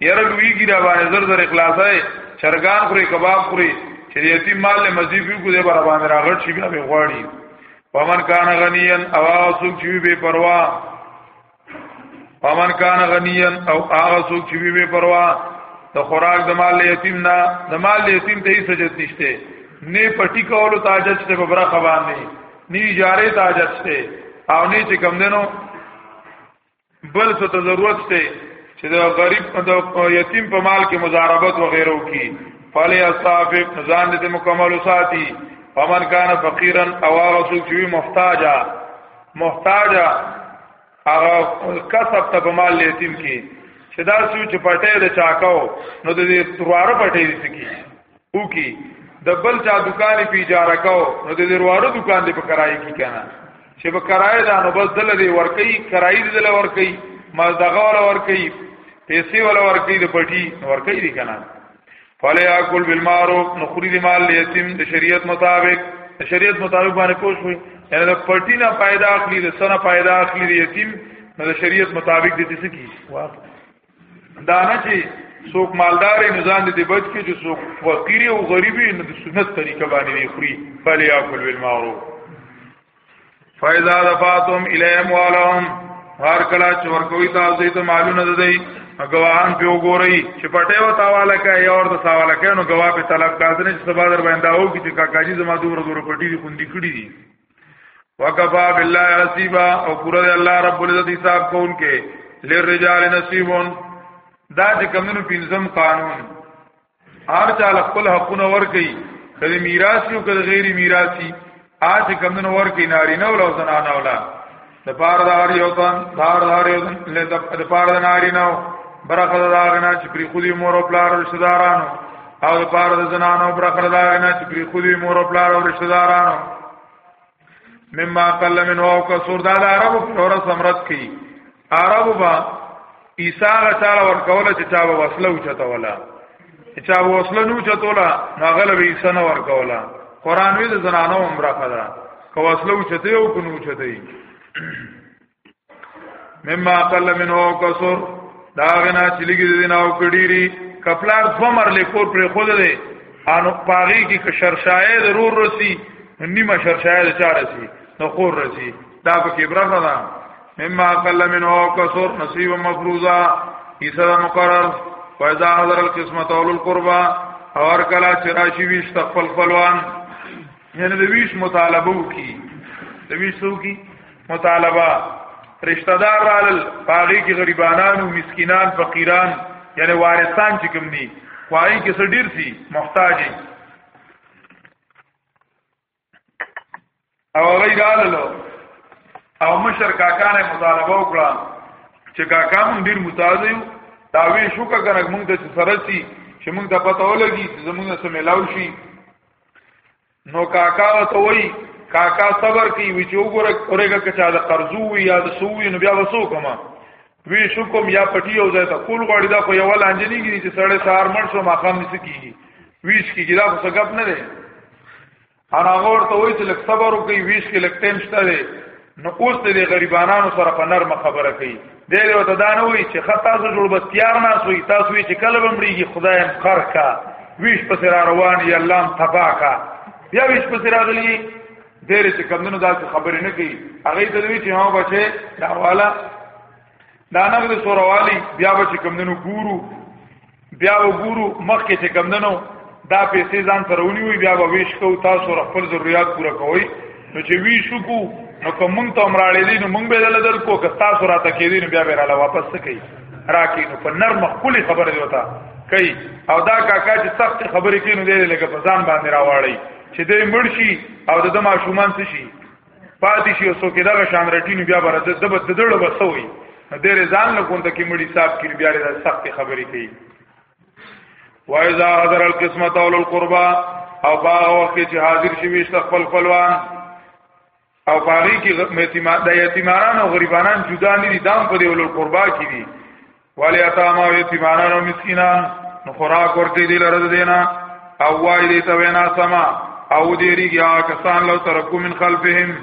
یره لویږي را باندې زر زر اخلاصای چرګان خوري کباب خوري چې یتیم مال له مزيفي کو دې بر باندې راغړ شي بیا به غواړي پمن کان غنیان او سوق چې به پروا پمن کان غنیان او هغه سوق چې به پروا د خوراک د مال یتیم نه د مال یتیم ته هیڅ جت نشته نه پټی کولو تاجت ته ببره خوان نه نی جاره تاجت ته او نه چې کم دنو بل څه ته ضرورت ته چې د غریب د یتیم په مال کې مزاربت و غیره وکي فلی استعفف ځان دې مکمل ساتي فمن کان فقیرا او هغه څوک چې محتاجا محتاجا هغه کسب ته په مال یتیم کې چې دا سوچ پټه د چاکاو نو د دې ترواره پټه دي سکی او کی د بل چا دکان په اجاره کو نو د دروازه دکان دی په کرایه کې کنه چې په کرایه دا نو بس دل دی ورکی کرایه دی دل ورکی ما دغه ول ورکی پیسې ول ورکی د پټی ورکی دی کنه فلی اکل بالمعروف نو خوري دی مال یتیم د شریعت مطابق د شریعت مطابق باندې پوښ وي یعنی د پټی نه پیدا اخلي د سنه پیدا اخلي د یتیم نو د شریعت مطابق دې څه کی واخلي دا نه چې څوک مالدار نه ځان دې بچ کې چې څوک فقیر او غریبي نه د سنت طریقه باندې دی خوري بل یاکل بالمعروف فاذا دفعتم الیهم والهم هر کلا چې ورکوي تاسو دې ته معلومه ده دی غواهان په وګورئ چې پټه و تاواله کوي یا ورته تاواله کوي نو غوا په طلب کاځنه چې سبا در باندې او کې چې کاکاجي زما دومره دوره پټي دي خوندې کړې دي وکفا بالله حسیبا او پورا دی الله رب العزت حساب کون کې للرجال نصیبون دا چې کمنو پنځم قانون هر چا خپل حقونه ورکي کله میراث یو کله غیر میراثي آج کمنو ورکي نارینه او زنانه ولا د پاره د هر یو تن د هر د هر یو د پاره د ناری نو برخه د داغنا چې پری خودي مور او پلار او رشتہ دارانو او د پاره د زنانو برخه د داغنا چې پری خودي مور او پلار او رشتہ دارانو مما قل من او کسور د عربو فورا سمرت کی عربو با عیسی هغه چاله ورکوله چې چا به وسله اوچته ولا چې چا به وسله نه اوچته ولا هغه له عیسی نه ورکوله قران وی د زنانو عمره خدا کو وسله اوچته یو کو نه اوچته مما قل منه کسر دا غنا چلیږي دین او کډيري کپلار دو مرلې کور پر خود دی انو پاغي کې شرشایې ضرور رسی نیمه شرشایې چارسی نو خور رسی دا په کې برخه ده مما قل من او کسر نصیب مفروضه ایسا مقرر فاذا حضر القسمت اول القربا اور کلا چراشی ویش تخفل خلوان یعنی د ویش مطالبه کی د ویش سو کی مطالبه رشتہ دار رال پاغي کی غریبانان او مسکینان فقیران یعنی وارثان چې کوم دي خوای کې سړي سي محتاجي او غیر آللو او مشر کاکا نه مطالبه وکړه چې کاکا مونږ ډیر متازه یو دا وی شو کاکا مونږ ته سره چی چې مونږ ته پته ولګي چې زمونږ سره ملاو شي نو کاکا ته وای کاکا صبر کوي وی چې وګوره اورګه کچا د قرضو یا د سووی نو بیا وسو کما وی شکم یا پټي او ځای ته کول غواړي دا خو یو لانجه نه کیږي چې سړی سهار مړ شو ماقام نس کیږي ویش کیږي دا خو څه نه دی انا غور ته وای چې لک صبر وکي ویش کې لک ټیم شته دی نو اوس د غریبانو سره په نرم خبره کوي دی له ته دا نه وای چې خطا سره جوړ بس تیار نه سوی تاسو یې چې کله بمړيږي خدای هم خر کا ویش پس را روان یا الله تبا کا بیا ویش پس راغلی ډېر چې کمونو دا خبرې نه کوي هغه ته دوی چې ها بچي دا والا دا نه د سوروالی بیا به چې کمونو ګورو بیا وګورو مخکې چې کمونو دا پیسې ځان سره ونیوي بیا به ویش کو تاسو خپل ضرورت پوره کوئ نو چې وی شو کو نو کوم مونږ ته امراړې دي نو مونږ به دل در کو که تاسو راته کې دي نو بیا به رااله واپس کوي راکې نو په نرم خولي خبره دی وتا کوي او دا کاکا چې سخت خبرې کوي نو دې لګه په ځان باندې راوړی چې دې مړ شي او د ماشومان څه شي پاتې شي او څوک دغه شان رټینو بیا بر د دبه د دړو بسوي ډېر ځان له کوند کې مړي صاحب کې بیا د سخت خبرې کوي وایذا حضر القسمت اول القربا او باغ وخت چې حاضر شي وشت خپل خپلوان او پاری کې یتیمان د یتیمانو او غریبانان جدا نه دي دام په دې ولول قربا کې دي ولی اتاما او یتیمانان او مسکینان نو خوراک ورکړي دي لره دینا او وای دې ته وینا سما او دې ریګیا کسان لو ترکو من خلفهم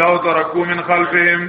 لو ترکو من خلفهم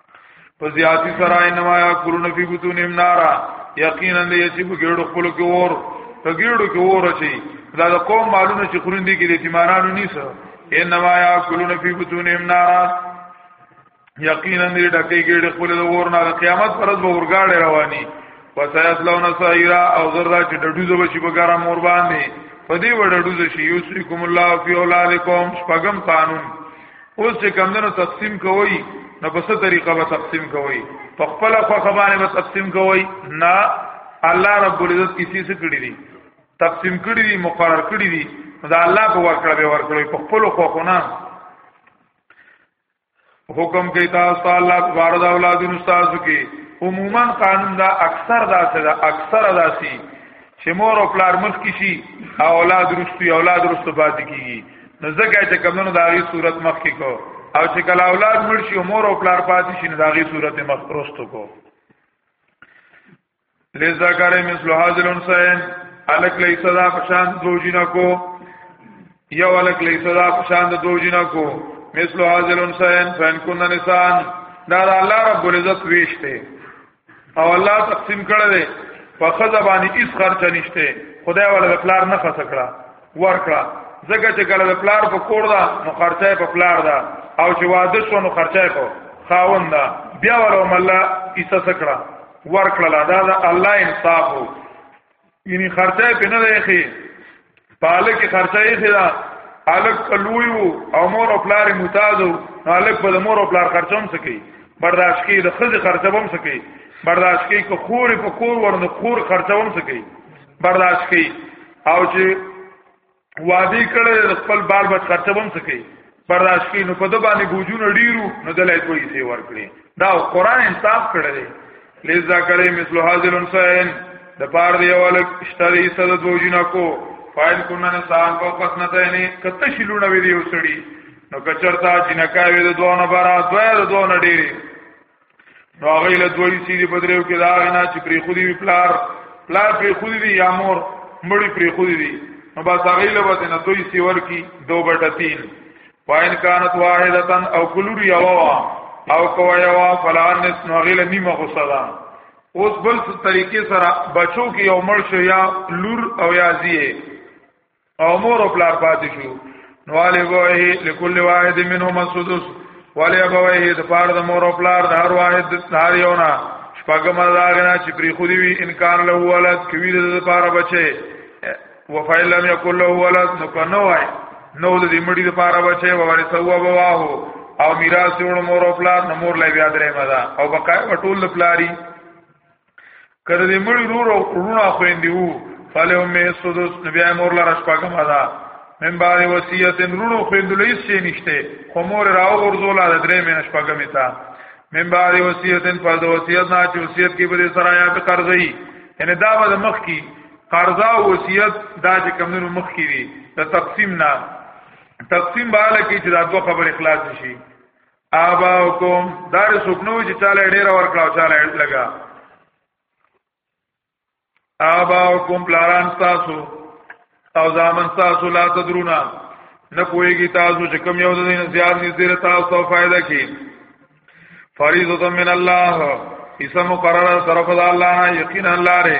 په زیاتی سره انما یاکلون فی بطونهم نارا یقینا دې چې په ګړو خپل کې اور په ګړو کې اور شي دا د قوم مالونه چې خورین دي کې د یتیمانو نیسه انما یاکلون فی بطونهم نارا یقینا دې ډکې ګړې خپل د اور نه د قیامت پر ورځ به ورګاړې رواني پسایت لونه سایرا او زردا چې ډډو زو شي په ګرام اور باندې په دې وړډو شي یوسریکم الله فی اولادکم شپغم قانون اوس چې کمندونو تقسیم کوي نو په څه طریقه به تقسیم کوي په خپل خوخه باندې به تقسیم کوي نه الله رب العزت کسی څه کړی دي تقسیم کړی دي مقرر کړی دي دا الله په ورکړه به ورکړي په خپل خوخه نه حکم کوي تاسو الله تبارک اولاد استاد کی عموما قانون دا اکثر دا څه دا اکثر دا سي چې مور او پلار مخ کې شي او اولاد رستو اولاد رستو پاتې کیږي نو ځکه چې کمونو دا غي صورت مخ کې کو او چې کله اولاد مړ شي مور او پلار پاتې شي نو دا غي صورت مخ رستو کو لذکر مثل حاضر انسان الک لئی صدا پشان دو جنا کو یو الک لئی صدا پشان دو جنا کو مثل حاضر انسان فین کن نسان دا الله رب العزت ویشته او الله تقسیم کړی دی په خزه باندې هیڅ خرچ نشته خدای ولا د پلار نه خرڅ کړه ور کړه زګه چې کله د پلار په کور دا نو خرچه په پلار دا او چې واده شو نو خرچه په خاوند دا بیا ولا مله هیڅ سکړه ور کړه دا د الله انصاف وو یعنی خرچه په نه دی خې پاله کې خرچه یې خې دا الک کلوي وو او مور او پلار متازو الک په مور او پلار خرچوم سکی برداشت کې د خزي خرچوم سکی برداشت کې کو خور په کور ورنه خور خرچوم سکی برداشت کې او چې وادي کړه خپل بال بچ خرچه بم سکی پر راشکی نو په د باندې بوجونه ډیرو نو د لای دوی سی ور کړی دا قران انصاف کړی لذا کرے مثل حاضر انسان د پار دی اول اشتری صد بوجنا کو فاعل کنا نسان په قسمه ته نه کته شلونه وی دی وسړي نو کچرتا جنکای وی د دوه نه بارا دوه د دوه نه ډیری نو هغه له دوی سیدی بدریو کې دا نه چې پری خودي وی پلار پلار پری خودي دی یا مور مړی پری خودي دی نو بس هغه له وته نه دوی سی ورکی دو بټه تین پاین کانت واحدتن او کلور یوا او کو یوا فلان نس نو هغه له نیمه غصدا اوس بل څه طریقې سره بچو کې یو مړ شو یا لور او یا زیه او مور او پلار پاتې شو نو والي وایي لكل واحد منهم السدس والي ابوي د پاره د مور او پلار د هر واحد د هر یو نه شپږم راغنا چې پری خو دی وی انکار له ولد کوي د پاره بچي وفایل لم یکل له ولد نو کنه وای نو د دې مړي د پاره بچي وارث هو بواه او میراث ورو مور او پلار نو مور لای بیا درې مزه او بقای ټول پلاری کړه دې مړ رور او رونه خويندې وو فلو می سدس نبی مور لره شپږم ادا من بعد وصیت رونو خویندلې شي نشته خو مور راو غرزول د درې مې شپږم تا من بعد وصیت پر د وصیت نه چې وصیت کې به سره یا به قرضې یعنی دا به مخ کې قرضا او وصیت دا چې کمونو مخ کې دي د تقسیم نه تقسیم بالا کې چې دا دوه خبر اخلاص شي آباؤکم دار سکنو چې چاله ډیر ور کړو چاله لگا آباؤکم پلاران تاسو او زامن تاسو لا تدرونا نه کویږي تاسو چې کم یو د دین زیات نږدې تاسو فائدہ کی فریضه من الله اسم مقرره طرف د الله نه یقینا الله ره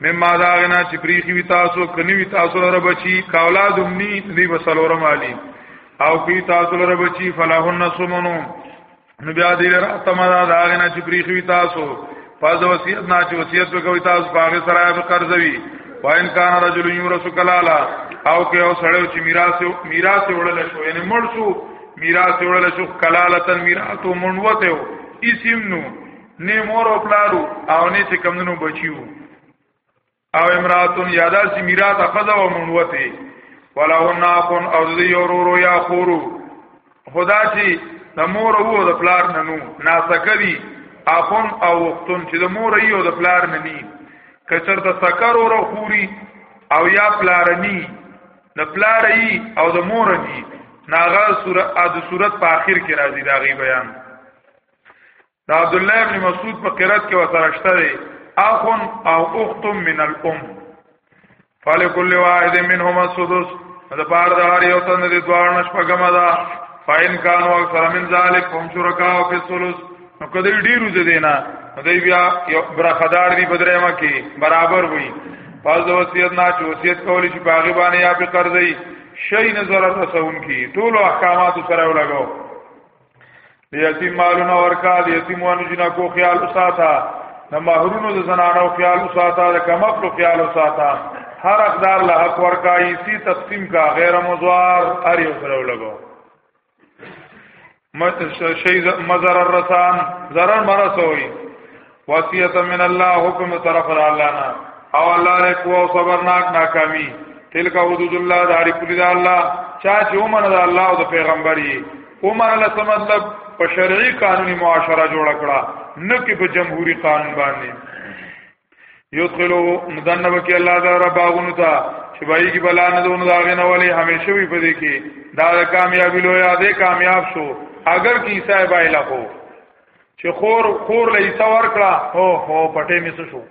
مما دا غنا چې پریخي وی تاسو کني وی تاسو لره بچي کاولاد امني دی وسلور مالی او کی تاسو لره بچي فلاحن سمنو نو بیا دې لره تمدا دا غنا چې پریخي وی تاسو فاز وصیت نه چې وصیت وکوي تاسو باغ سره به قرضوي وان کان رجل یورث کلالا او که او سړیو چې میراث میراث وړل شو یعنی مړ شو میراث وړل شو کلالتن میراث مونوته اسم نو نه مور او پلارو او نه چې کمونو بچیو او امراتون یادا سی میرا تا خدا و منوته ولا وناخون او دی یورورو یا خورو خدا چې د مور او د پلار نه نو ناسکوي اخون او وختون چې د مور او د پلار نه ني کچر د سکر اور خوري او یا پلارني د پلار او د مور ني ناغه سورۃ د سورۃ په اخر کې راځي دا غي بیان دا عبد الله ابن مسعود په قرات کې وسره شته دی اخ او اخت من الام فلكل واحد منهما السدس دا بار د هر یو تن د دوه نشپګما ده فاین کان او اکثر من ذلک هم شرکا او فی ثلث نو کدی ډیرو زدینا دوی بیا یو برخدار دی بدرېما کې برابر وي پس د وصیت نه چې وصیت کولی شي باغی باندې یا په قرضې شي نظر رسون کی ټول احکامات سره ولګو دی یتیم مالونه ورکا دی یتیم وانو جنا کو خیال وساته د مہرونو د زنانو خیال وساته د کمقلو خیال وساته هر اقدار له حق ورکا ایسی تقسیم کا غیر مزوار ار یو سره لګو مت شی مزر الرسان zarar مرسوي وصیت من الله حکم طرف الله نه او الله له کو صبرناک ناکامی تلک حدود الله داری کلی دا الله چا چې ومن دا الله او د پیغمبري ومن له څه مطلب په شرعي قانوني معاشره جوړ کړه نه کې په جمهوریت قانون باندې یدخلو مدنب کې الله دا رب اغونو ته چې بای کی بلا نه دون داغه نه ولی همیشه وی پدې کې دا کامیابی لوی اده کامیاب شو اگر کی صاحب ایله کو چې خور خور له ایسا ورکړه او هو پټې مې شو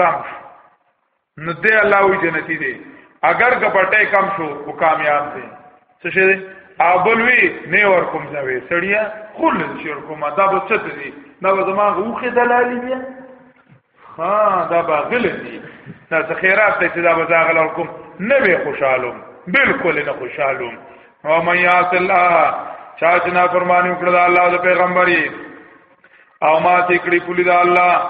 کم شو نو دې الله وی جنتی دی اگر که پټې کم شو او کامیاب دی څه شه دی ابلوی نه ور کوم ځوي سړیا خل شر کومه دا به څه دی دا زما غوخه دلالي دی ها دا باغل دي دا څه خیرات دی چې دا بزاغل کوم نه به خوشاله بالکل نه خوشاله او من یاس الله چا چې نه فرمانی وکړه د الله د پیغمبري او ما چې کړی پولی د الله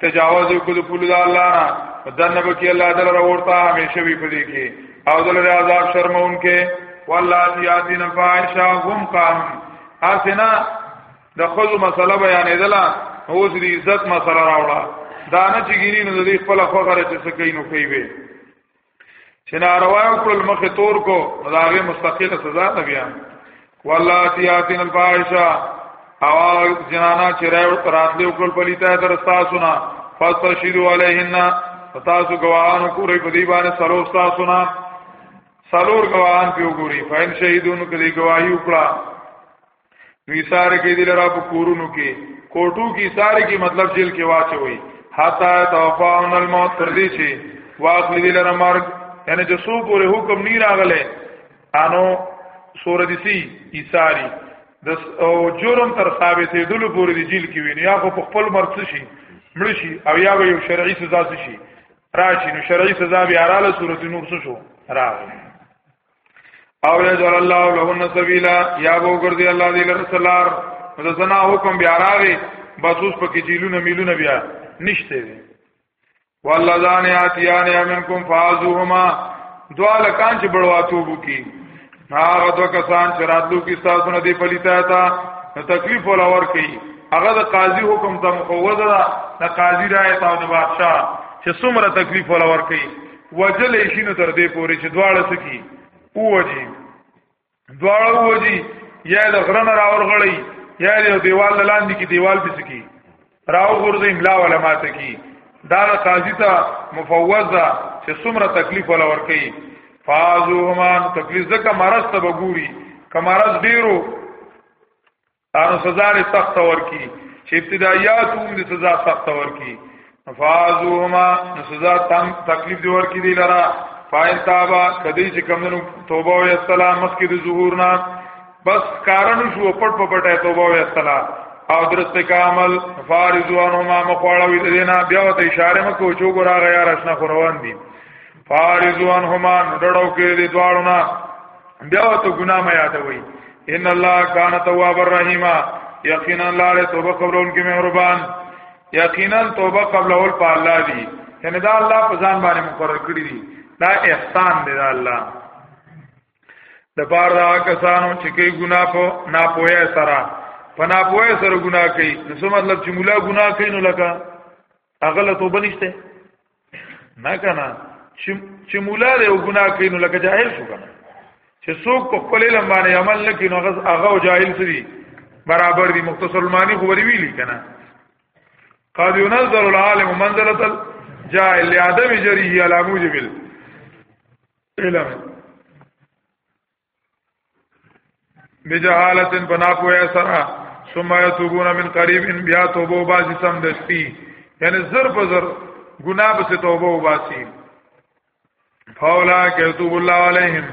تجاوز وکړو د پولی د الله نه دنه به کې الله تعالی راورتا همیشه وی پدې کې او دل عذاب شرمون کې والله یاتین فاحشا هم قام اسنا د خزو مسله بیانېدله اوس دې عزت مسله راوړه دا نه چې ګینی نو دې خپل فخر چې څه کوي نو کوي به چې ناروا کړل مخه تور کو دا غي مستقله سزا ده بیا والله تیاتن الفاحشه او جنانا چې راو راتلو کول پلیته تر تاسو نه فاستشهدوا علیهن تاسو ګواهانو کورې په دې باندې سلو تاسو نه سلور ګواهان پیو ګوري فین شهیدونو کدی ګواهی وکړه نو ساره کې دل را په کورونو کې کوټو کې ساره کې مطلب جیل کې واچوي حتا توفاون الموت تر دې چې واخلي دل را مرګ یعنی چې سو پورې حکم نه راغله انو سور دي سي ایثاری د او جرم تر ثابتې دل پورې دی جیل کې ویني یا په خپل مرڅ شي مړ شي او یا به یو شرعي سزا شي راشي نو شرعي سزا به اراله صورت نور شو راغله او یجعل الله لهن سبیلا یا بو ګرځي الله دې لر سلار د زنا حکم بیا راغی بس اوس پکې جیلونه میلونه بیا نشته دي والله ځان یاتیان منکم فازوهما دوا لکان چې بړواتو بو کی هغه دو کسان چې راتلو کې تاسو نه دی پلیتا تا نو تکلیف ولا ور کوي هغه د قاضي حکم ته مخوزه ده د قاضي رائے او د بادشاہ چې څومره تکلیف ولا ور کوي وجلې شي نو تر دې پورې چې دواړه سکی اوجی دواړه اوجی یا د غرن راورغړی یا د دیوال لاندې کې دیوال به سکی راو غرزه املا ولا ماته کی دا د قاضی ته مفوضه چې څومره تکلیف ولا ور کوي فازو همان تکلیف زکه مرض ته بګوري کمرض ډیرو تاسو سزا لري سخت ورکی چې ابتدایات هم د سزا سخت ورکی فازوهما نو سزا تم تکلیف دی ورکی دی لرا فاین تابا کدی چې کمنو توبه او السلام مسکی د ظهور نه بس کارن شو پټ په پټه توبه او السلام او درست کامل فارزوانو ما مخواړه وی دینا بیا ته اشاره مکو چوغورا غیا راشنا خروان دي فارزوان هما ډړو کې دې دواړو نه بیا ته ګنا مې یادوي ان الله کان تواب الرحیم یقینا الله له توبه قبول کې مهربان یقینا توبه قبل اول په الله دی یعنی دا الله په ځان باندې مقرر کړی دی دا احسان دی دا الله د پاره دا کسانو چې کوي ګنا په ناپوهه سره په ناپوهه سره ګنا کوي نو څه مطلب چې مولا ګنا کوي نو لکه هغه له توبه نشته نه کنه چې مولا دې او ګناه کوي نو لکه جاهل شو کنه چې څوک په خپل علم باندې عمل نه کوي نو هغه او جاهل سړي برابر دي مختصر المانی خو وری ویلی کنه قد ينزل العالم منزله الجاهل لعدم جريه على موجب العلم بجهالتن بنا پویا سرا ثم يتوبون من قريب ان بیا توبه باسي سم دستی یعنی زر په زر ګناه به توبه وباسي فولا کتب الله عليهم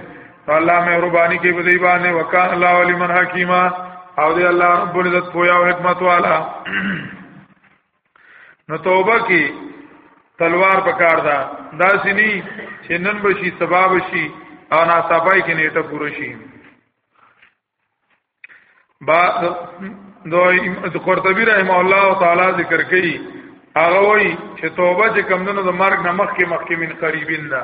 الله مهرباني کوي په دې باندې وکال الله علي من حکیمه او دې الله رب العزت پویا او حکمت والا نو توبه کې تلوار پکار دا دا سني چې نن بشي سبب شي او نا سبای کې نیټه پوره شي با دو قرطبی رحم الله تعالی ذکر کوي هغه وای چې توبه چې کمندونو د مرګ نه مخکې مخکې من قریبین ده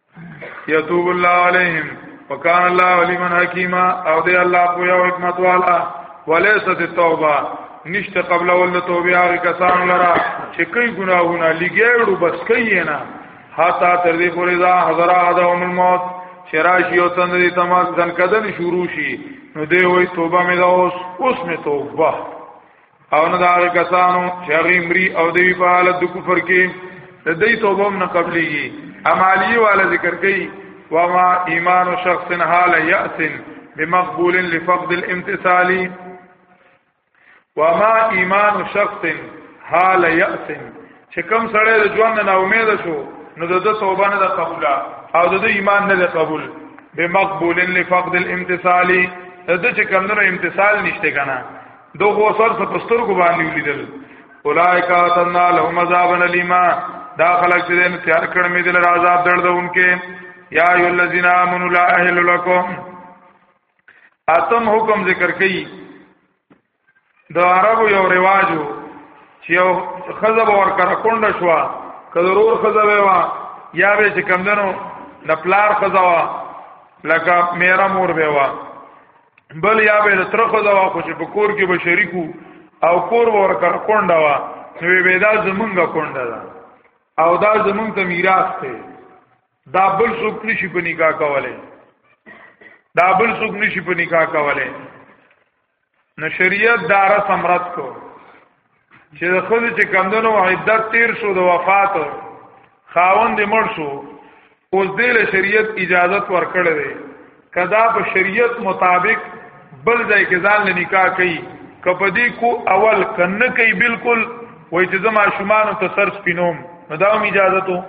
یتوب الله علیهم وکان الله علیمن حکیما او دی الله په یو حکمت والا ولیست التوبه نشته قبل ول توبه هغه کسان لرا چې کوي ګناهونه لګیړو بس کوي نه حتا تر دې پورې دا حضرا ادم الموت شراشی او تند دې تمام ځن کدن شروع شي نو دی وای توبه مې دا اوس اوس مې توبه او نه دا کسانو چې هغه مري او دوی په حالت د کفر کې د دې توبه هم نه قبليږي امالي والا ذکر کوي وما ایمان شخص حال یأس بمقبول لفقد الامتثال وما ایمان شخص حال یأس چې کوم سړی د ژوند نه امید شو نو د توبه نه قبوله او د ایمان نه قبول بمقبول لفقد الامتثال د چې کوم نه امتثال نشته کنه دو خو سر څه پستر کو باندې ولیدل اولائک اتنا لهم عذاب الیما دا خلق چې تیار کړم دې له عذاب دردونکې یا ایو الذین آمنوا لا اهل لکم اتم حکم ذکر کړي د عربو یو رواجو چې یو خزب ور کړ کونډه شو کضرور خزب وا یا به چې کمندنو لپلار خزوا لکه میرا مور به وا بل یا به تر خو دا خو چې په کور کې به شریکو او کور ور کړ کونډه وا نو به دا زمونږه کونډه ده او دا زمونږ ته میراث دی دا بل څوک نشي په نکاح کوله دا بل څوک نشي په نکاح کوله نو شریعت دا رسم رات کو چې د خځې چې کمدنو عدت تیر شو د وفات خاوند یې مړ شو اوس دې له شریعت اجازت ورکړې ده کدا په شریعت مطابق بل ځای کې ځان له نکاح کوي کپدی کو اول کنه کوي بالکل وای چې زما شومان ته سر سپینوم نو دا هم اجازه ته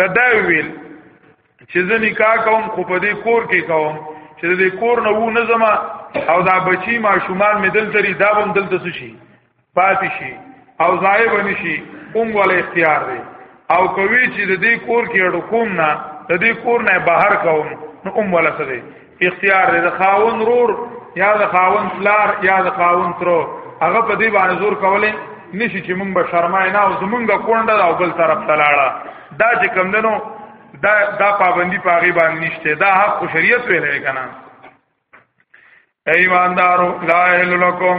کدا ویل چې زه نکاح کوم خو په دې کور کې کوم چې دې کور نه وو نه زما او دا بچی ما شومان مې دلته ری دا هم دلته شي پاتې شي او ځای باندې شي هم ول اختیار دی او کوي چې دې کور کې اړو کوم نه دې کور نه بهر کوم نو هم ولا سره اختیار دی د خاون رور یا د خاون پلار یا د خاون ترو هغه په دې باندې زور کولای نشي چې مونږ به شرمای نه او زمونږ کونډه او بل طرف تلاړه دا چې کم دنو دا دا پابندي پاغي باندې نشته دا حق شریعت ویلې کنه ایماندارو لا اله لکم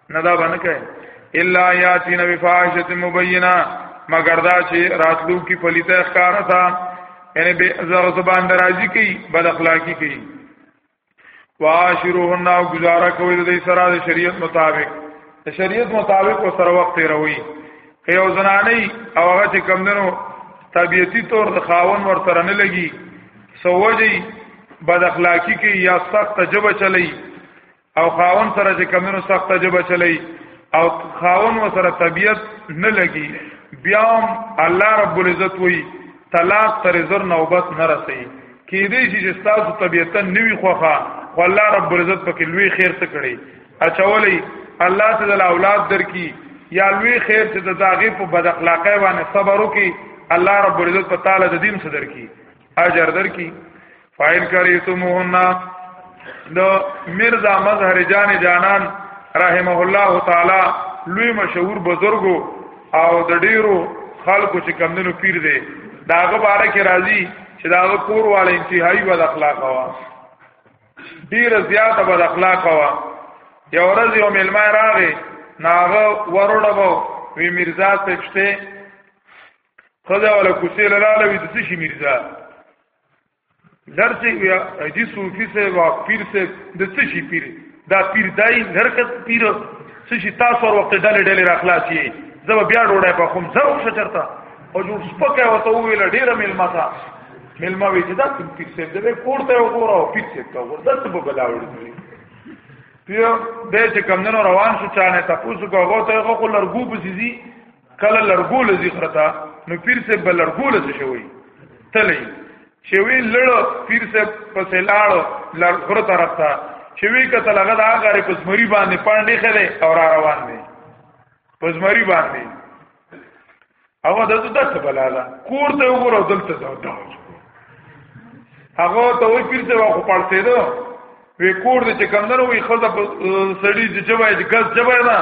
نه دا باندې کوي الا یاتین بفاحشه مبینه مگر دا چې راتلو کې پلیته ښکار تا یعنی به زغ زبان درازي کوي بد اخلاقی کوي واشروهن او گزاره کوي د سره د شریعت مطابق د شریعت مطابق او سره وخت روي که یو زنانه او هغه چې کمندنو طبيعتي طور د خاون ور سره نه لګي سوجي بد اخلاقی کوي یا سخت جبه چلی او خاون سره چې کمنو سخت جبه چلی او خاون و سره طبیعت نه لګي بیا الله رب العزت وی طلاق تر زر نوبت نه رسي کې دې چې تاسو طبیعتا نوی خوخه خو الله رب العزت پکې لوی خیر څه کړی اچولې الله تعالی اولاد درکې یا لوی خیر چې د داغه په بد اخلاقی باندې صبر وکي الله رب العزت په تعالی د دین صدر کی اجر در کی فاین کریتموهن د مرزا مظهر جان جانان رحمه الله تعالی لوی مشهور بزرګو او د ډیرو خلکو چې کمندونو پیر دی داغه باره کې راځي چې داغه کور والا انتهایی بد اخلاق وا ډیر زیاته بد اخلاق وا یو ورځ یو ملما راغی ناغه وروړه وو وی مرزا سپشته خدا ولا کوسه لاله وی د شي مرزا لر سي ویا دي صوفي سي وا پیر سي د څه شي پیر دا پیر دای حرکت پیر څه شي تاسو ور وخت ډلې ډلې راخلاصي زه بیا ډوړای په کوم زه وښه چرته او جوړ سپکه وته ویل ډیره ملما تا ملما وی چې دا کوم پیر سي د کور ته وګوره او پیر سي ته وګوره دا څه په بلا وړي پیو دې چې کمندونو روان شو چانه تاسو کو هغه ته خو لرګو بزيزي کله لرګو لزی خرتا نو پیر سے بل لرګو لز شوی تلی چې وی لړ پیر سے پسې لاړ لړ خرتا رفتا چې وی کته لغه دا غری پس مری باندې پاندې خله او را روان دی پس مری باندې او دا د دته بلاله کور ته وګورو دلته دا هغه ته وی پیر سے واخو پړته دو ریکورډ دې چې کمندنو وي خزه سړی چې جوای دې ګز جوای دا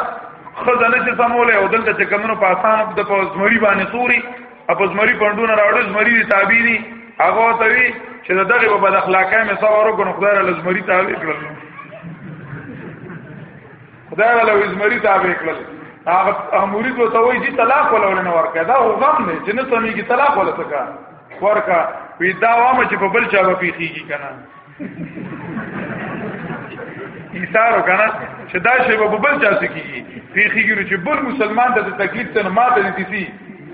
خزه نه چې سمولې او دلته چې کمندنو په آسان د پزمری باندې سوري اپزمری پندونه راوړې زمری دې تابع دي هغه ته وی چې دغه په بد اخلاقه مې صبر وکړ خدای له زمری تابع کړل خدای له زمری تابع کړل هغه اموري ته وایي چې طلاق ولا ولنه ورکه دا غم نه چې نه سميږي طلاق ولا څه کا ورکه وی دا وامه چې په بل چا به پیخیږي کنه ایثار وکړه چې دا شی په بل چا څه کیږي پیخیږي چې بل مسلمان ته تکلیف ته نه ماته دي سي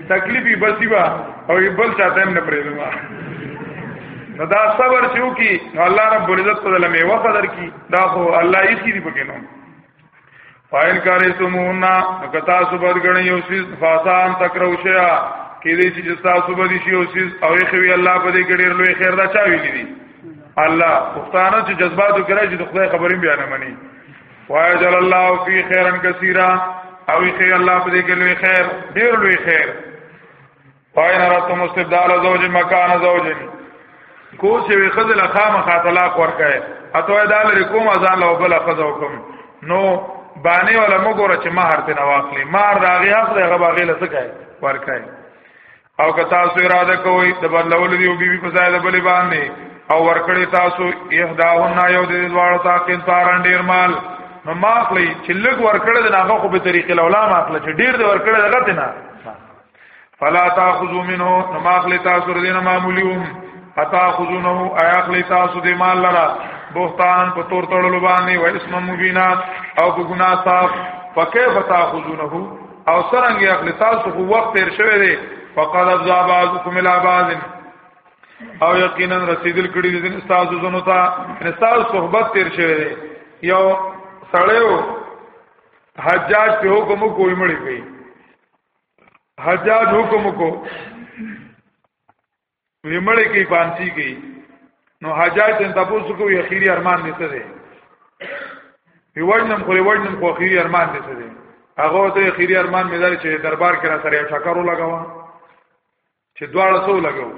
تکلیف یې بسی وا او یې بل چا ته نه پرې ما نو دا صبر چې وکي الله رب العزت په لمه وقدر کی دا خو الله یې کی دی پکې نو فاین کاری سمونا کتا سبد گنی یو سیز فاسان تکرو شیا کې دې چې تاسو به دي شي او سیس او خوي الله په دې کې ډېر لوی خیر دا چا ویلي دي الله پښتانه چې جذباتو کې راځي د خدای خبرې بیا نه مني واجل الله فی خیرا کثیرا او خیر الله په دې کې لوی خیر ډېر لوی خیر پاین راتم استبدال زوج مکان زوج کو چې وی خزل خامه خاطلاق ورکه اته دا لري کوم ازان لو بل خزو کوم نو باندې ولا مګور چې مہر ته نواخلی مہر راغی حق دی هغه باغې لسکای ورکه او که تاسو اراده کوئ د بدلول دی او بیبي په ځای د بلې باندې او ورکړی تاسو احداهن یو د دواړو تاقین تاران ډیر مال نو ماخلی چې لګ ورکړی د هغه خو به طریقې لولا ماخلی چې ډیر د ورکړی دغه نه فلا تاخذو منه نماخلی تاسو ردین معمولیوم اتاخذونه ایاخلی تاسو دی مال لرا بوختان په تور تړلو باندې و اسم مبینا او په ګنا صاف فکیف تاخذونه او سرنګ اخلی تاسو خو وخت تیر شوی دی فقد ابزا بعضکم الى بعض او یقینا رسیدل کړي دي ان تاسو زنو ته ان تاسو صحبت تیر شوی دی یو سړیو حجاج په حکم کوی مړی کوي حجاج حکم کو ویمړې کې پانسی کې نو حجاج ته تاسو کو اخیری ارمان نشته دی په وژنم خو وژنم خو اخیری ارمان نشته دی هغه ته اخیری ارمان مې دار چې دربار کې را سره ټکرو لگاوه چې دواړه سو لګو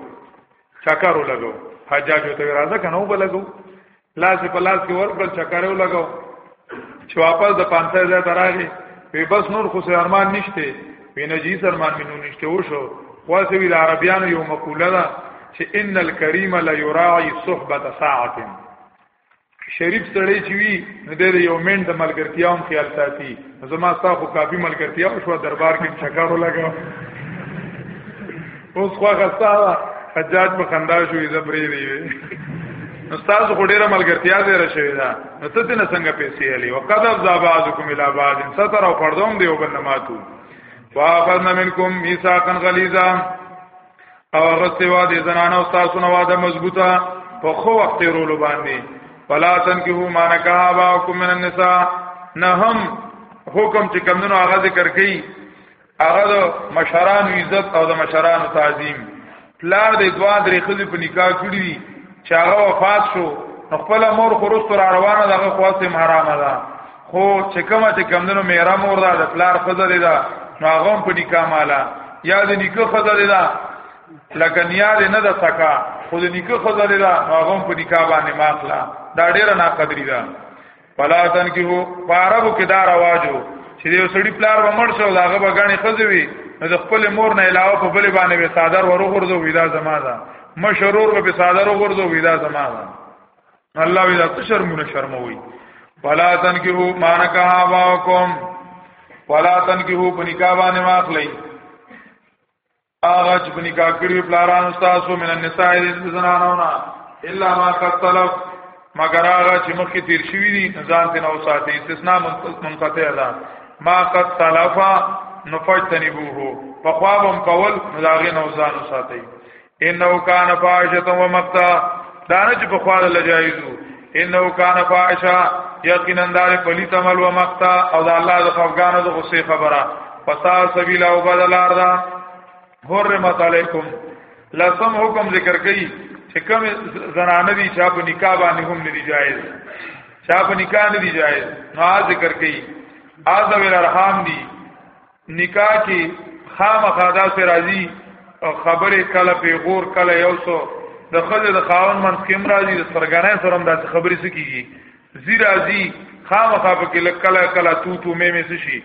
چکر لګو حجاج ته راځه کنه و بلګو لاس په لاس کې ورکړ چکر لګو چې واپس د پانته ځای تراغي وی بس نور خو ارمان نشته وی نجیس ارمان منو نشته وشو واسه وی د عربیانو یو مقوله ده چې ان الکریم لا یراعی صحبت ساعه شریف سړی چې وی نو د یو منټ د ملګرتیا هم خیال ساتي زما تاسو کافي ملګرتیا شو دربار کې چکر لګاو اوس خو غستا حجاج په خندا شو یې زبرې دی نو تاسو خو ډیره ملګرتیا دې را شوی دا نو ته نه څنګه پیسې الی وقد ذا بعضکم الی بعض ستر او پردوم دی وبنماتو فاخذنا منکم میثاقا غلیظا او هغه سوا د زنانه او تاسو نو واده مضبوطه په خو وخت رولو باندې فلا تنکحو ما نکاح باکم من النساء نه هم حکم چې کمونو هغه ذکر کړي هغه د مشران عزت او د مشران تعظیم پلار د دوا درې خزې په نکاح کړی دي چې هغه وفات شو خپل مور خروج تر روانه دغه خواصه حرامه ده خو چې کومه چې کمندونو میرا مور دا د پلار خزر دا نو هغه په نکاح مالا یا د نکاح خزر دا لکه نیا دې نه د سکا خو د نکاح خزر دا هغه په نکاح باندې ماخلا دا ډیره ناقدری ده فلا تن کی هو پارو کې دا رواجو چې یو سړی پلار ومړ شو داغه بغانې خزوي نو د خپل مور نه علاوه په بل باندې به صادر ورغورځو ویدا زما ده مشرور به صادر ورغورځو ویدا زما ده الله وی دا شرمونه شرموي ولا تنکحو مانکها باوکم ولا تنکحو پنکا باندې واخلئ اغه چې پنکا کړی پلاران استاد سو من النساء زنانونا الا ما قد طلب مگر هغه چې مخکې تیر شوی دي ځان ته نو ساتي استثناء منقطع ده ما قد تلفا نفجتنبوه په خوابم کول ملاغه نو ځان ساتي انه کان فاحشه و مقتا دانه چې په خواله لجایزو انه کان فاحشه یقینا دار پلیت عمل و مقتا او د الله د خفقان او د غصه خبره فسا سبیل او بدل اردا حرمت علیکم لسم حکم ذکر کړي چې کوم زنانه دي چې په نکاح باندې هم ندي جایز چې په نکاح ندي جایز نو ذکر کړي اذ ول ارحام دي نکاح کې خامخا داسې راځي او خبرې کله په غور کله یو څو د خځه د خاون منځ کې راځي د سرګنې سره هم داسې خبرې سکیږي زی راځي خامخا په کې کله کله تو تو مې مې شي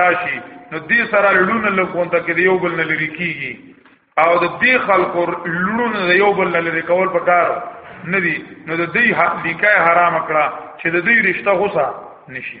راشي نو دې سره لړونه لګون ته کې یو بل نه لري کیږي او د دې خلکو لړونه یو بل نه لري کول پکار نه دي نو د دې لیکه حرام کړه چې د دې رشتہ غوسه نشي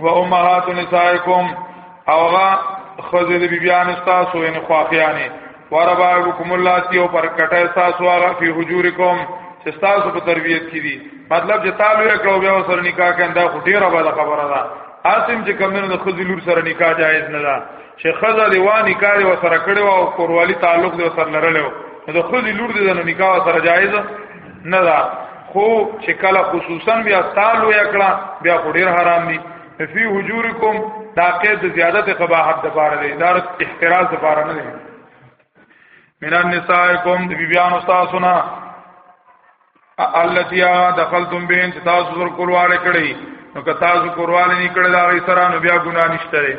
و امهات نسائکم اوغا خزه د بیبیان استاسو ان خواخیانی ورباکم الله تی او پر کټه استاسو هغه فی حجورکم چې استاسو په تربیت کې دي مطلب چې تعالی یې کړو بیا سره نکاح کنده خو ډیره بل خبره ده اسیم چې کمنو د خزه لور سره نکاح جایز نه ده چې خزه دی وا نکاح و سره کړو او کوروالی تعلق دی سره لرلو د خزه لور دی د نکاح سره جایز نه دا خو چې کله خصوصا بیا تعالو یا کړه بیا خو ډیر حرام دي فی حجورکم دا قید زیادت قباحت د بار دی دا احتراز د بار نه دی من النساء کوم د بیان استادونه التي دخلتم بهم تاسو ور کولواله کړی نو که تاسو کولواله نکړی دا غي سره نو بیا ګناه نشته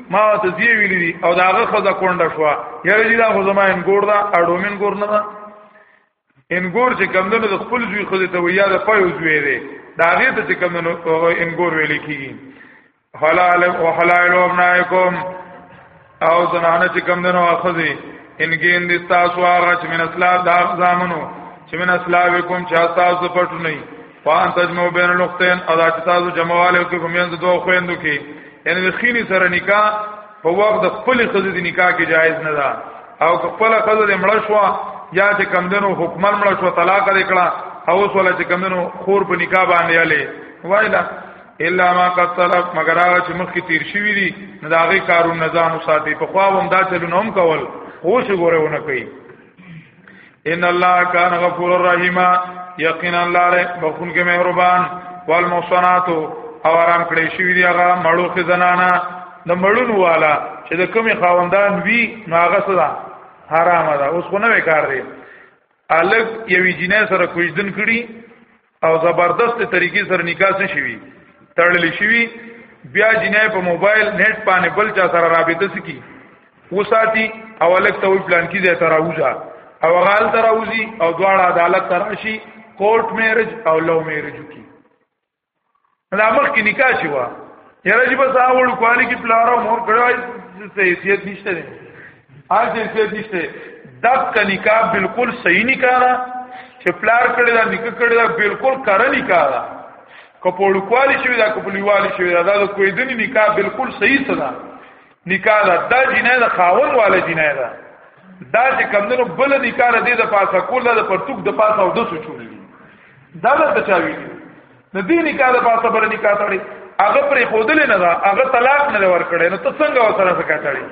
ما ته دی ویلی دی او داغه خزه کونډه شو یاره دی دا خو زما ان ګور دا اډومن ګور نه دا ان ګور چې کمندونو د خپل زوی خزه ته ویا د پایو زوی دی داغه ته چې کمندونو ان ګور ویل کیږي حلال او حلال ابنائکم او زنانه چې کمندونو اخذي ان ګین دي تاسو هغه چې من اسلام دا زامنو چې من اسلام کوم چې تاسو پټ نه فان تجمعو بین الاختین ادا چې تاسو جمعواله کې په میند دوه خويندو کې ان د خینی سره نکاح په وخت د خپل خزې د نکاح کې جایز نه ده او خپل خزې د مړ شو یا چې کمندنو حکمن مړ شو طلاق دې کړه او وسوله چې کمندنو خور په نکاح باندې یاله وایلا الا ما قد سلف مگر هغه چې مخکې تیر شوی دي نه داغه کارون نظام ساتي په خوا هم دا چلونه هم کول هوش غوره ونه کوي ان الله کان غفور الرحیم یقینا الله له بخون کې مهربان والمحصنات او آرام کړی شوی دی هغه مړو کې زنانا د مړونو والا چې د کمی خاوندان وی نو هغه صدا حرام ده اوس خو نه وکړ دی الګ یوی جنې سره کوجدن کړي او زبردست طریقې سره نکاح شوی تړلې شوی بیا جنې په موبایل نت باندې بل چا سره رابطه سکی وساتی او الک ته وی پلان کې ځای تر اوځه او غال تر اوځي او دواړه عدالت تراشي کورټ میرج او لو میرج کی دا مخ کې نکاح شو یاره چې بس اول کوالی کې پلارو مور کړو څه حیثیت نشته دی هر څه حیثیت نشته دب کا نکاح بالکل صحیح نکاح ده چې پلار کړی دا نکاح کړی دا بالکل کار نکاح ده کپوړ کوالی شوی دا کپلی والی شوی دا د کوی دنی نکاح بالکل صحیح صدا نکاح دا د جنای د خاون والا جنای دا دا چې کمندونو بل نکاح دې د پاسه کول د پرتوک د پاسه او د سوچولې دا د چا ویلی د دې نکاح د پاسه بل نکاح تړي هغه پرې خودل نه دا هغه طلاق نه ور کړي نو ته څنګه وسره څه کړي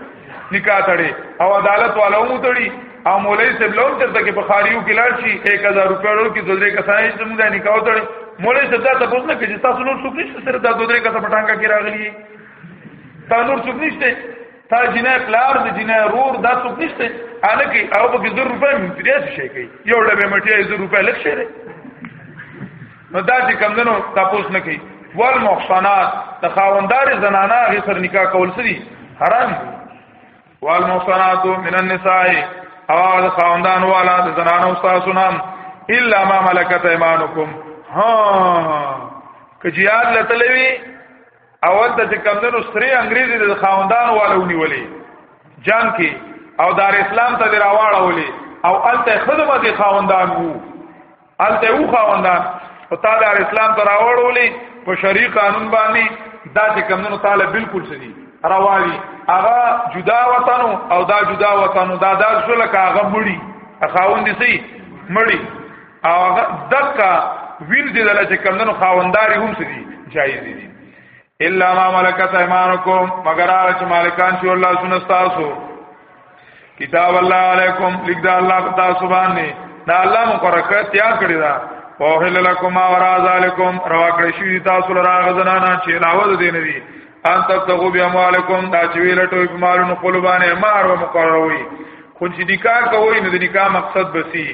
نکاح تړي او عدالت والو مو تړي او مولای صاحب لون تر تک په خاریو کې لاړ شي 1000 روپیا ورو کې دوه کسان چې موږ نکاح تړي مولای صاحب دا تاسو نه کوي تاسو نور څوک نشته سره دا دوه کسان پټانګه کې راغلي تا نور څوک نشته تا جنای پلار د جنای رور دا څوک نشته اله کې او په 1000 روپیا مې پریاس شي کوي یو ډبه مټي 1000 روپیا لک شي نو دا چې کمندنو تاسو نه کوي ول محصنات د خاوندار زنانا غي سر نکاح کول سری حرام وال محصنات من النساء او د خاوندان والا د زنانو تاسو نام الا ما ملکت ایمانکم ها کجیال لتلوی اول ته کمندونو سری انګریزي د خاوندان والا ونیولې جنگ کې او دار اسلام ته راواړولې او الته خدمت خاوندان وو الته و خواندان او تا د اسلام تر راوړولې په شری قانون باندې دا چې کمونو تعالی بالکل سدي رواوي هغه جدا وطن او دا جدا وطن دا دا شول کاغه مړی خاوند سي مړی او هغه دکا وین دي دلته چې کمونو خاونداري هم سدي جایز دي الا ما ملکت ایمانکم مگر هغه چې مالکان شو الله سن تاسو کتاب الله علیکم لیک دا الله پتا سبحان نه دا الله مقرر کړ تیار کړی دا او هل لکم ورا ذالکم روا کړی شو تاسو لرا غزنانا چې لاوه دین دی ان تبتغوا باموالکم دا چې ویلټو په مالونو قلوبانه مار و مقرر وي خو چې نکاح کوي نو د نکاح مقصد بسی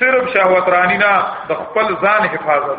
صرف شهوت رانی نه د خپل ځان حفاظت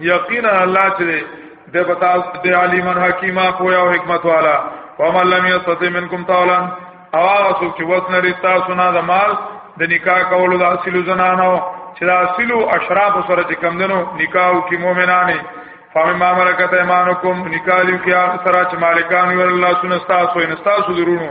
یقینا الله چې د بتا د علیمن حکیمه پویا او حکمت والا ومن لم یستطع منکم طولا او هغه څوک چې وس نه ریتا سنا د مال د نکاح کولو د اصل زنانو چې د اصل اشراف سره چې کم دنو نکاح او کی مؤمنانه فهم ما ملکت ایمانکم نکاح یو کیا سره چې مالکان ور الله سن استاسو ان استاسو درونو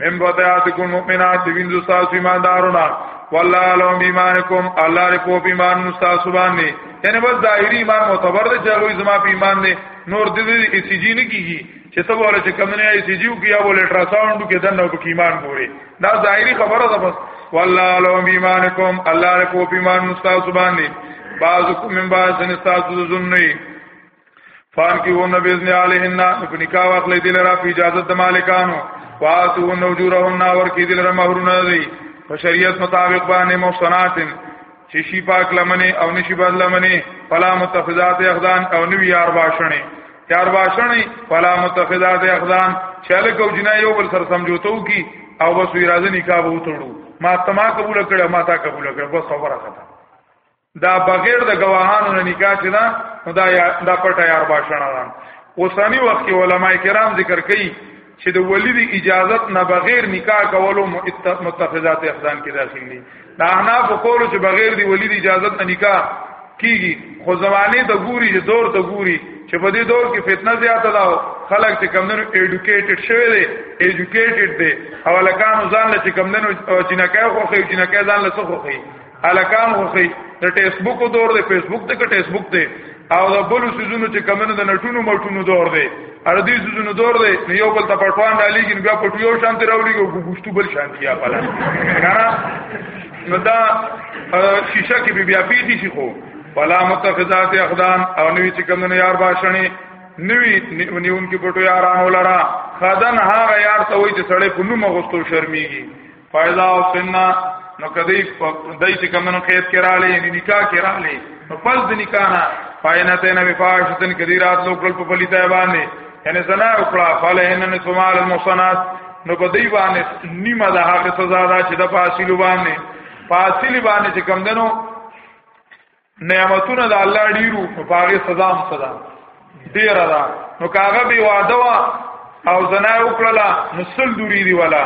من بطیاتکم مؤمنات وینځو تاسو ایماندارونه والله علم بیمانکم الله دې په ایمان تاسو باندې یعنی بس ظاهری ایمان معتبر دی چې هغه زما په ایمان دی نور دې دې ای سی جی نه کیږي چې ته وله چې کمنه ای سی جیو کیا ول الټراساوند کې دنه په ایمان ګوري دا ظاهری خبره ده بس والله علم بیمانکم الله دې په ایمان تاسو باندې بعضکم من بعض تاسو ظننی فان کی ونه باذن علیهن په نکاح واخلې دل را په اجازه د مالکانو واسو نو جورهن اور کی دل را مہرونه دی په شریعت مطابق باندې محسناتن چې شی پاک لمنه او نشی بد لمنه فلا متخذات اخدان او نو یار باشنه یار باشنه فلا متخذات اخدان چاله کو جنا یو بل سر سمجوتو کی او بس وی راځه نکاح وو تړو ما تما قبول کړه ما تا قبول کړه بس خبره ختم دا بغیر د گواهانو نه نکاح چې دا نو دا دا پټه یار باشنه ده اوسانی وخت کې علما کرام ذکر کوي چې د ولی د اجازت نه بغیر نکاح کولو متفقات احسان کې داخل دي دا نه په کولو چې بغیر د ولی د اجازت نه نکاح کیږي خو زمانه د ګوري چې دور ته ګوري چې په دې دور کې فتنه زیاته ده خلک چې کمندونو ایډوکیټډ شوی دی ایډوکیټډ دی او لکانو ځان له چې کمندونو چې نه کوي خو چې نه کوي ځان له څه خو کوي الکان اوسې د فیسبوک دور دی فیسبوک ته کې فیسبوک دی او د بل سيزونو چې کمنو د نټونو مټونو دور دی ار دې سيزونو دور دی نو یو بل ته پټوان ډالېږي بیا پټو یو شانتي راولېږي او ګوشتو بل شانتي یا پلا نو دا شیشه کې بیا پیږي شي خو فلا متخذات اخدان او نوی چې کمنو یار باشنی نوی نیون کې پټو یارانو لرا خدان هغه یار ته وای چې سړی په نوم غوستو شرمېږي فایدا او سننا نو کدی دای چې کمنو قید کړهاله یعنی نکاح کړهاله نو پس د نکاح نه پاینه ته نه فاحشتن کدی رات لو کړل په پلیته باندې یعنی زنا وکړه فلهن نه سمال المحصنات نو په دی باندې نیمه د هغه سزا ده چې د فاصل باندې فاصل باندې چې کم دنو نعمتونه د الله ډیرو نو پاغه سزا هم صدا ډیر را نو کاغه به واده وا او زنا وکړه نو سل دوری دی ولا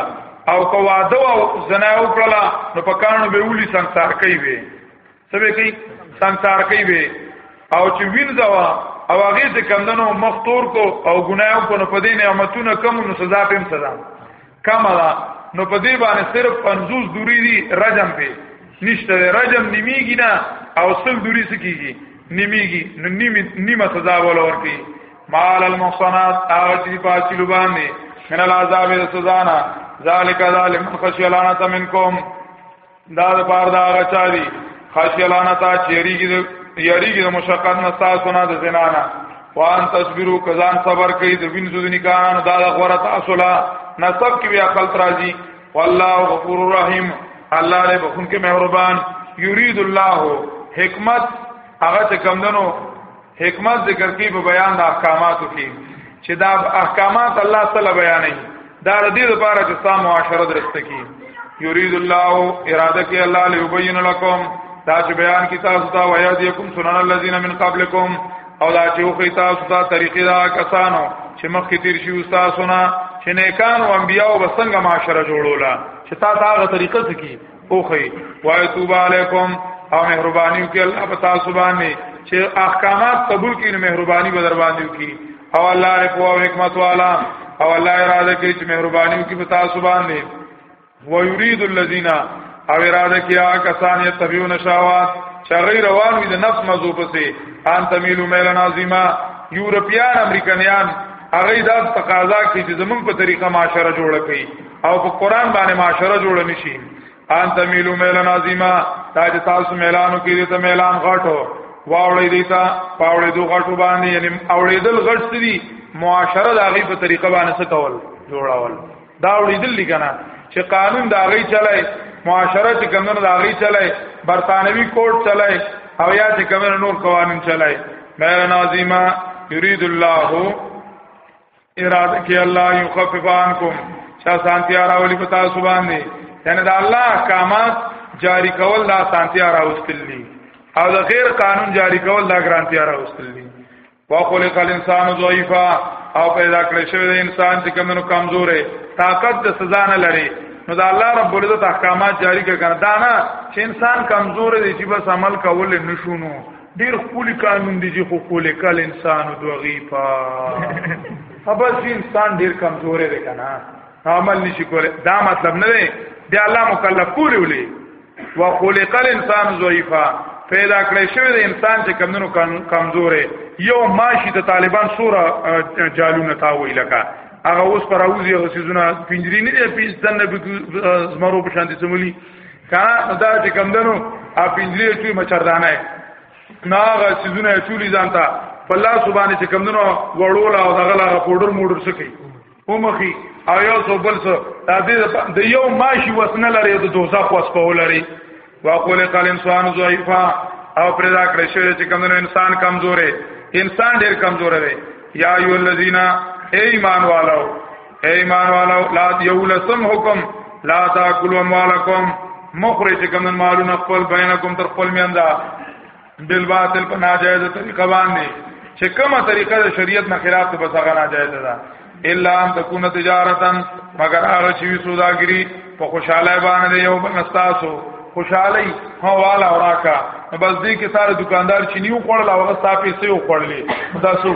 او کو واده او زنا وکړه نو په کانو به ولي سنسار کوي وي سبه کوي سنسار کوي وي او چې وینځه وا او هغه ته کمندنو مختور کو او ګناو کو نو په دې نعمتونه کم نو سزا پم سزا کما دا نو په دې باندې صرف 50 دوری دي رجم په نشته رجم نیمیږي نه او سل دوری سکیږي نیمیږي نو نیمه نیمه سزا ولور کی مال المحصنات هغه چې په اصل باندې من العذاب سزانا ذالک ذالک من خشی لعنت منکم دا د بار دا غچا دي خاصی لانا تا چیریږي یریږي د مشقت نه تاسو نه د زنا نه وان تصبرو کزان صبر کوي د وین سود نکان دا د غره تاسو لا نسب کې بیا خلط راځي والله غفور رحیم الله دې بخون کې مهربان یرید الله حکمت هغه څه کم دنو حکمت ذکر کی په بیان د احکاماتو کې چې دا احکامات الله تعالی بیانې دا د دې لپاره چې سم معاشره درسته کی یرید الله اراده کې الله لیبین لكم دا چې بیان کی تاسو ته ویا دی کوم سنن الذین من قبلکم او دا چې خو تاسو ته طریقې دا کسانو چې مخکې تیر شي استاد سنا چې نیکان او انبیاء وسنګ معاشره جوړولا چې تاسو هغه طریقه څه کی اوخی وای توبه علیکم او مهرباني وکي الله په تاسو باندې چې احکامات قبول کړي مهرباني به در باندې وکي او الله رب او حکمت والا او الله اراده کوي چې مهرباني وکي په تاسو باندې ويريد الذين او اراده کیا کسان یتبعون شهوات چې غیر روان وي د نفس مزو پسې ان تميلو ميل نازما یورپیان امریکایان هغه دا تقاضا کوي چې زمونږ په طریقه معاشره جوړه کړي او په قران باندې معاشره جوړ نشي ان تميلو ميلان عظیما تاج تاسو ميلانو کې دې ته ميلان غټو واوړې دې ته پاوړې دوه غټو باندې یعنی اوړېدل غټ سړي معاشره د هغه په طریقه باندې څه کول جوړاول دا اوړېدل لګنه چې قانون دا غي چلای معاشره چې کمنو دا غي چلای برتانوي کوډ چلای او یا چې کمنو نور قوانين چلای مهر ناظیما یرید الله اراده کې الله يخفف عنكم چا سانتیا راولي په تاسو باندې یعنی دا الله احکامات جاری کول دا سانتیا راوستل دي او دا غیر قانون جاری کول دا ګرانتیا راوستل دي وخلق الانسان ضعیفا او پیدا کړی شوی د انسان چې کمنو کمزورې طاقت د سزا نه لري نو دا الله رب العزت احکامات جاری کړي کنه دا نه چې انسان کمزور دی چې بس عمل کول نشونو ډیر خپل قانون دی چې خو کول کال انسان دوغی پا ابس انسان ډیر کمزورې دی کنه عمل نشي کوله دا مطلب نه دی دی الله مکلف کولی ولي وخلق الانسان ضعیفا پیدا کړی شوی دی انسان چې کمونو کمزورې یو ماشي د طالبان سوره جالونه تا وی لکه هغه اوس پر اوزي غسیزونه پنجری نه دی پیس دنه زمرو په شان دي سمولي کانه دا چې کم دنو ا پنځلې چې مچردانه ناغه سيزونه چولی ځانتا په الله سبحانه چې کم دنو وړول او دغه لا پودر موډر سکی اومخي او یو سو بل سو د یو ماشي وسنه لري د دوزخ وس په لري واقول قال انسان ضعیفا او پردا کړی شوی چې کم دنو انسان کمزورې انسان ډیر کمزور دی یا ایو الذین ایمان والو ایمان والا لا یولسم حکم لا تاکلوا اموالکم مخرج کوم مالونه خپل بینکم تر خپل میاندا بل باطل په ناجایزه طریقه باندې چې کومه طریقه د شریعت نه خلاف ته بس هغه ناجایزه ده الا ان تكون تجارتا مگر هغه چې وی سوداګری په خوشاله باندې یو بل نستاسو خوشحالی هو والا وراکا بس دې کې ساره دکاندار چې نیو خړل او هغه ستا پیسې وخړلې تاسو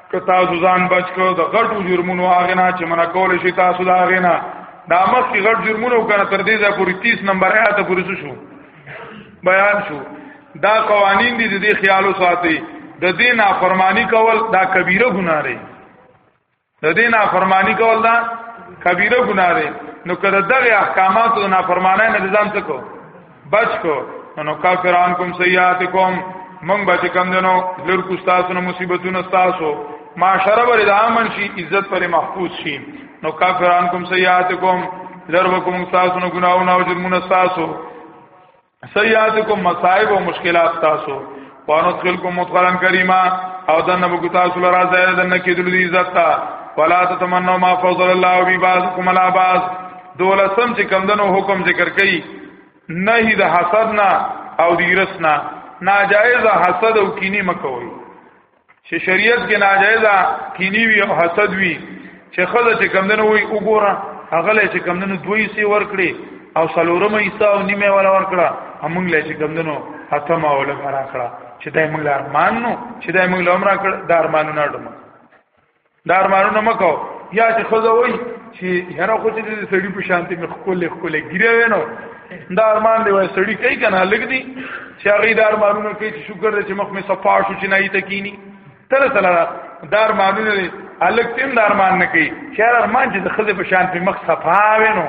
که تاسو ځان بچ کړو د غټو جرمونو هغه نه چې منع کول شي تاسو دا هغه نه دا مخ کې غټ جرمونه وکړه تر دې ځا پوری 30 نمبر آیات پوری شو بیان شو دا قوانین دي د دې خیالو ساتي د دې نافرمانی کول دا کبیره ګناه دی د دې نافرمانی کول دا کبیره ګناه دی نو کله دغه احکاماتو نافرمانه نه ځان څه کو بچ کو نو کافران کوم سیئات کوم من بچ کم دنو لر کو تاسو نو مصیبتونه تاسو معاشره ور دامن شي عزت پر محفوظ شي نو کافران کوم سیئات کوم لر وکوم تاسو نو ګناونه او جرمونه تاسو سیئات کوم مصائب او مشکلات تاسو پانو خپل کو متقرن کریما او دنه بو تاسو لرا زائر دنه کې دل دي عزت تا فلا تتمنوا ما فضل الله بي بعضكم على بعض دولسم چې کمندنو حکم ذکر کړي نهي د حسد نه او د رسنا ناجائز حسد او کینی مکوئ چې شریعت کې ناجایزه کینی وی او حسد وی چې خزه چې کمندنه وی وګوره هغه له چې کمندنه دوی سی ورکړي او سلورمه ایسا او نیمه ولا ورکړه همغه له چې کمندنو اتمه ولا راکړه چې دای موږ ارمان نو چې دای موږ عمره کړ د ارمانونو اړه دا ارمانونه مکو یا چې خزه وای چې هر خو چې د سړی په شانتي مخ کولې کولې ګیره وینو دا ارمان دی وای سړی کوي کنه لګ دی چې هغه دا ارمانونه کوي چې شکر دې چې مخ می صفا شو چې نه یې تکینی تر سره دا ارمانونه دی الګ تیم دا ارمان نه کوي چې ارمان چې د خزه په شانتي مخ صفا وینو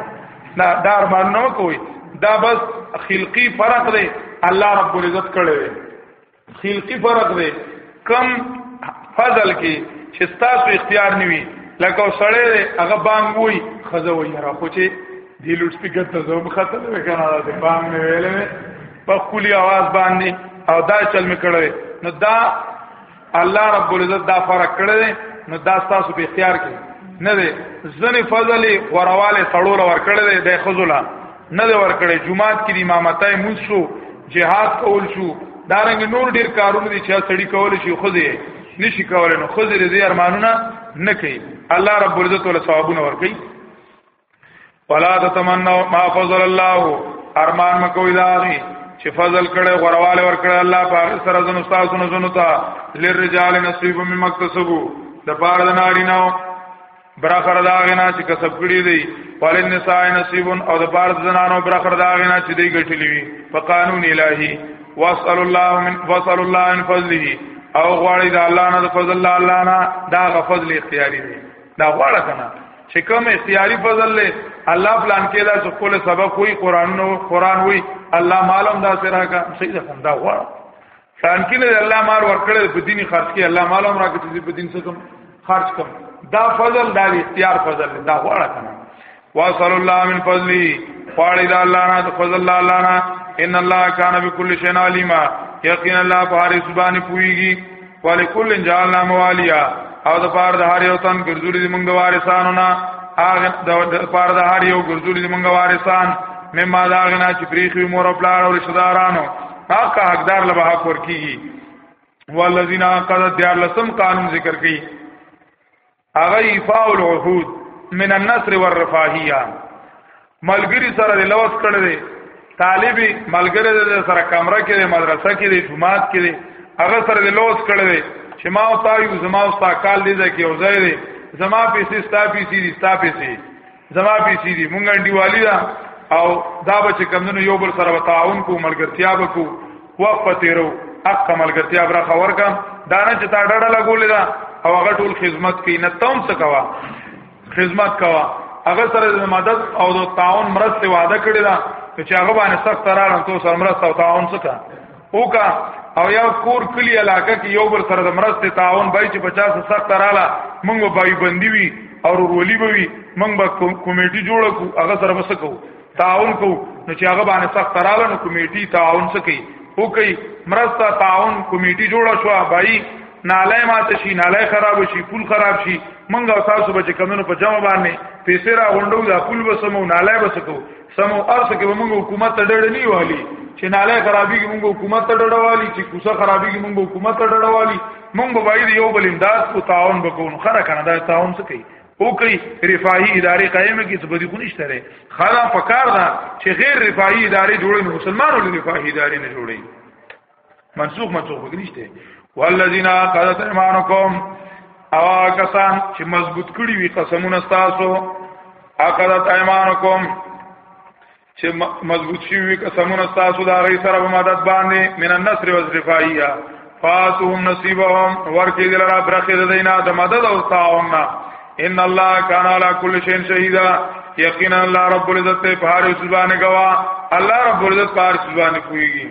دا دا ارمان نه کوي دا بس خلقی فرق دی الله رب العزت کړی خلقی فرق دی کم فضل کې چې تاسو اختیار نیوي لکه سړی دی هغه بانګ وای خزه وای را خو چې دی لوټ سپیکر ته زوم خاطر وکنه دا بانګ نه ویلې په خولي आवाज باندې او دا چل می کړی نو دا الله رب العزت دا فرق کړی نو دا تاسو په اختیار کې نه دی ځنې فضل غورواله سړول ور کړی دی د خزله نه دی ورکړی جمعات کې د امامتای مونږ شو جهاد کول شو دا رنګ نور ډیر کارونه دي چې سړی کول شي خو دې نشي کولای نو خو دې دې ارمانونه نه کوي الله رب العزت ول ثوابونه ورکړي ولا تتمنوا ما فضل الله ارمان مکو الهي چې فضل کړي غرواله ور کړي الله پاک سره زنو تاسو نه زنو تا لرجال نصیب مما اکتسبو د پاره د نارینه برخر دا غنا چې کسب کړی دی پالن نساء نصیبون او د بار زنانو برخر دا غنا چې دی ګټلی وي په قانون الهي واسال الله من واسال الله من فضله او غواړي دا الله نه د فضل الله الله نه دا غفضل اختیاري دی دا غواړه کنه چې کوم اختیاري فضل له الله پلان کې دا څه کول سبب کوئی قران نو قران وي الله معلوم دا سره کا صحیح ده دا غواړه ځان کې نه الله مار ورکړل په دیني خرج کې الله مال امر کې چې په دین څه کوم خرج کوم دا فضل دا اختیار فضل دا غواړه کنه واصل الله من فضلی خواړی دا الله نه د فضل الله الله نه ان الله کان بكل شیء علیما یقینا الله په هر څه باندې پویږي ولکل جعلنا موالیا او د پاره د هر یو تن ګرځولې د منګ وارثانو نه هغه د پاره د هر یو ګرځولې د منګ وارثان مما داغنا چې پریخي مور خپل او رشدارانو حق حقدار لبا حق ورکیږي والذین قد دیار لسم قانون ذکر کړي هغه ایفاء العهود من النصر والرفاهیه ملګری سره د لوس کړل دي طالبي ملګری د سره کمره کې د مدرسه کې د جماعت کې دي هغه سره د لوس کړل دي چې ما او تا یو زما او تا کال دي ځکه یو ځای دي زما پیسې ستا پیسې دي ستا پیسې زما پیسې دي مونږ انډیوالي دا او دا به چې کمونو یو بل سره تعاون کو ملګرتیا وکړو وخت تیرو حق ملګرتیا برا خبر کا دا نه چې تا ډډه لګولې دا او هغه ټول خدمت کوي نه تم څه کوا خدمت کوا هغه سره د مدد او د تعاون مرسته وعده کړی دا چې هغه باندې سخت راړم تو سره مرسته او تعاون څه کا اوکا او یا کور کلی علاقه کې یو بل سره د مرستې تعاون بای چې 50 سخت رااله موږ بای بندي وي او ورولي به وي موږ به کمیټي جوړ کو هغه سره وسه کو تعاون کو نو چې هغه باندې سخت رااله نو کمیټي تعاون سکی او کوي مرسته تعاون کمیټي جوړه شو بای ناله ماته شي ناله خراب شي پول خراب شي منګه تاسو به کمنو په جمع باندې پیسې را غونډو دا پول بسمو ناله بسکو سمو ارسه کې موږ حکومت ته ډډه نه والی چې ناله خرابېږي موږ حکومت ته ډډه والی چې کوسه خرابېږي موږ حکومت ته ډډه والی موږ به باید یو بل امداد او تعاون وکړو خره کنه دا تعاون څه کوي او کوي رفاهي ادارې قائمه کې څه بدی خو نشته لري خلا پکار ده چې غیر رفاهي ادارې جوړې مسلمانانو لپاره رفاهي ادارې نه جوړې منسوخ منسوخ وګنيشته والذین قد ایمانکم او کسان چې مضبوط کړی وي قسمونه تاسو اقدت ایمانکم چې مضبوط شي وي قسمونه تاسو دا غي سره په مدد باندې من النصر والرفاعیه فاتهم نصیبهم ورکی دل را برخی دینا د مدد او تعاوننا ان الله کان علی کل شیء شهیدا یقینا الله رب العزت په هر څه باندې گواه الله رب العزت په هر څه باندې کوي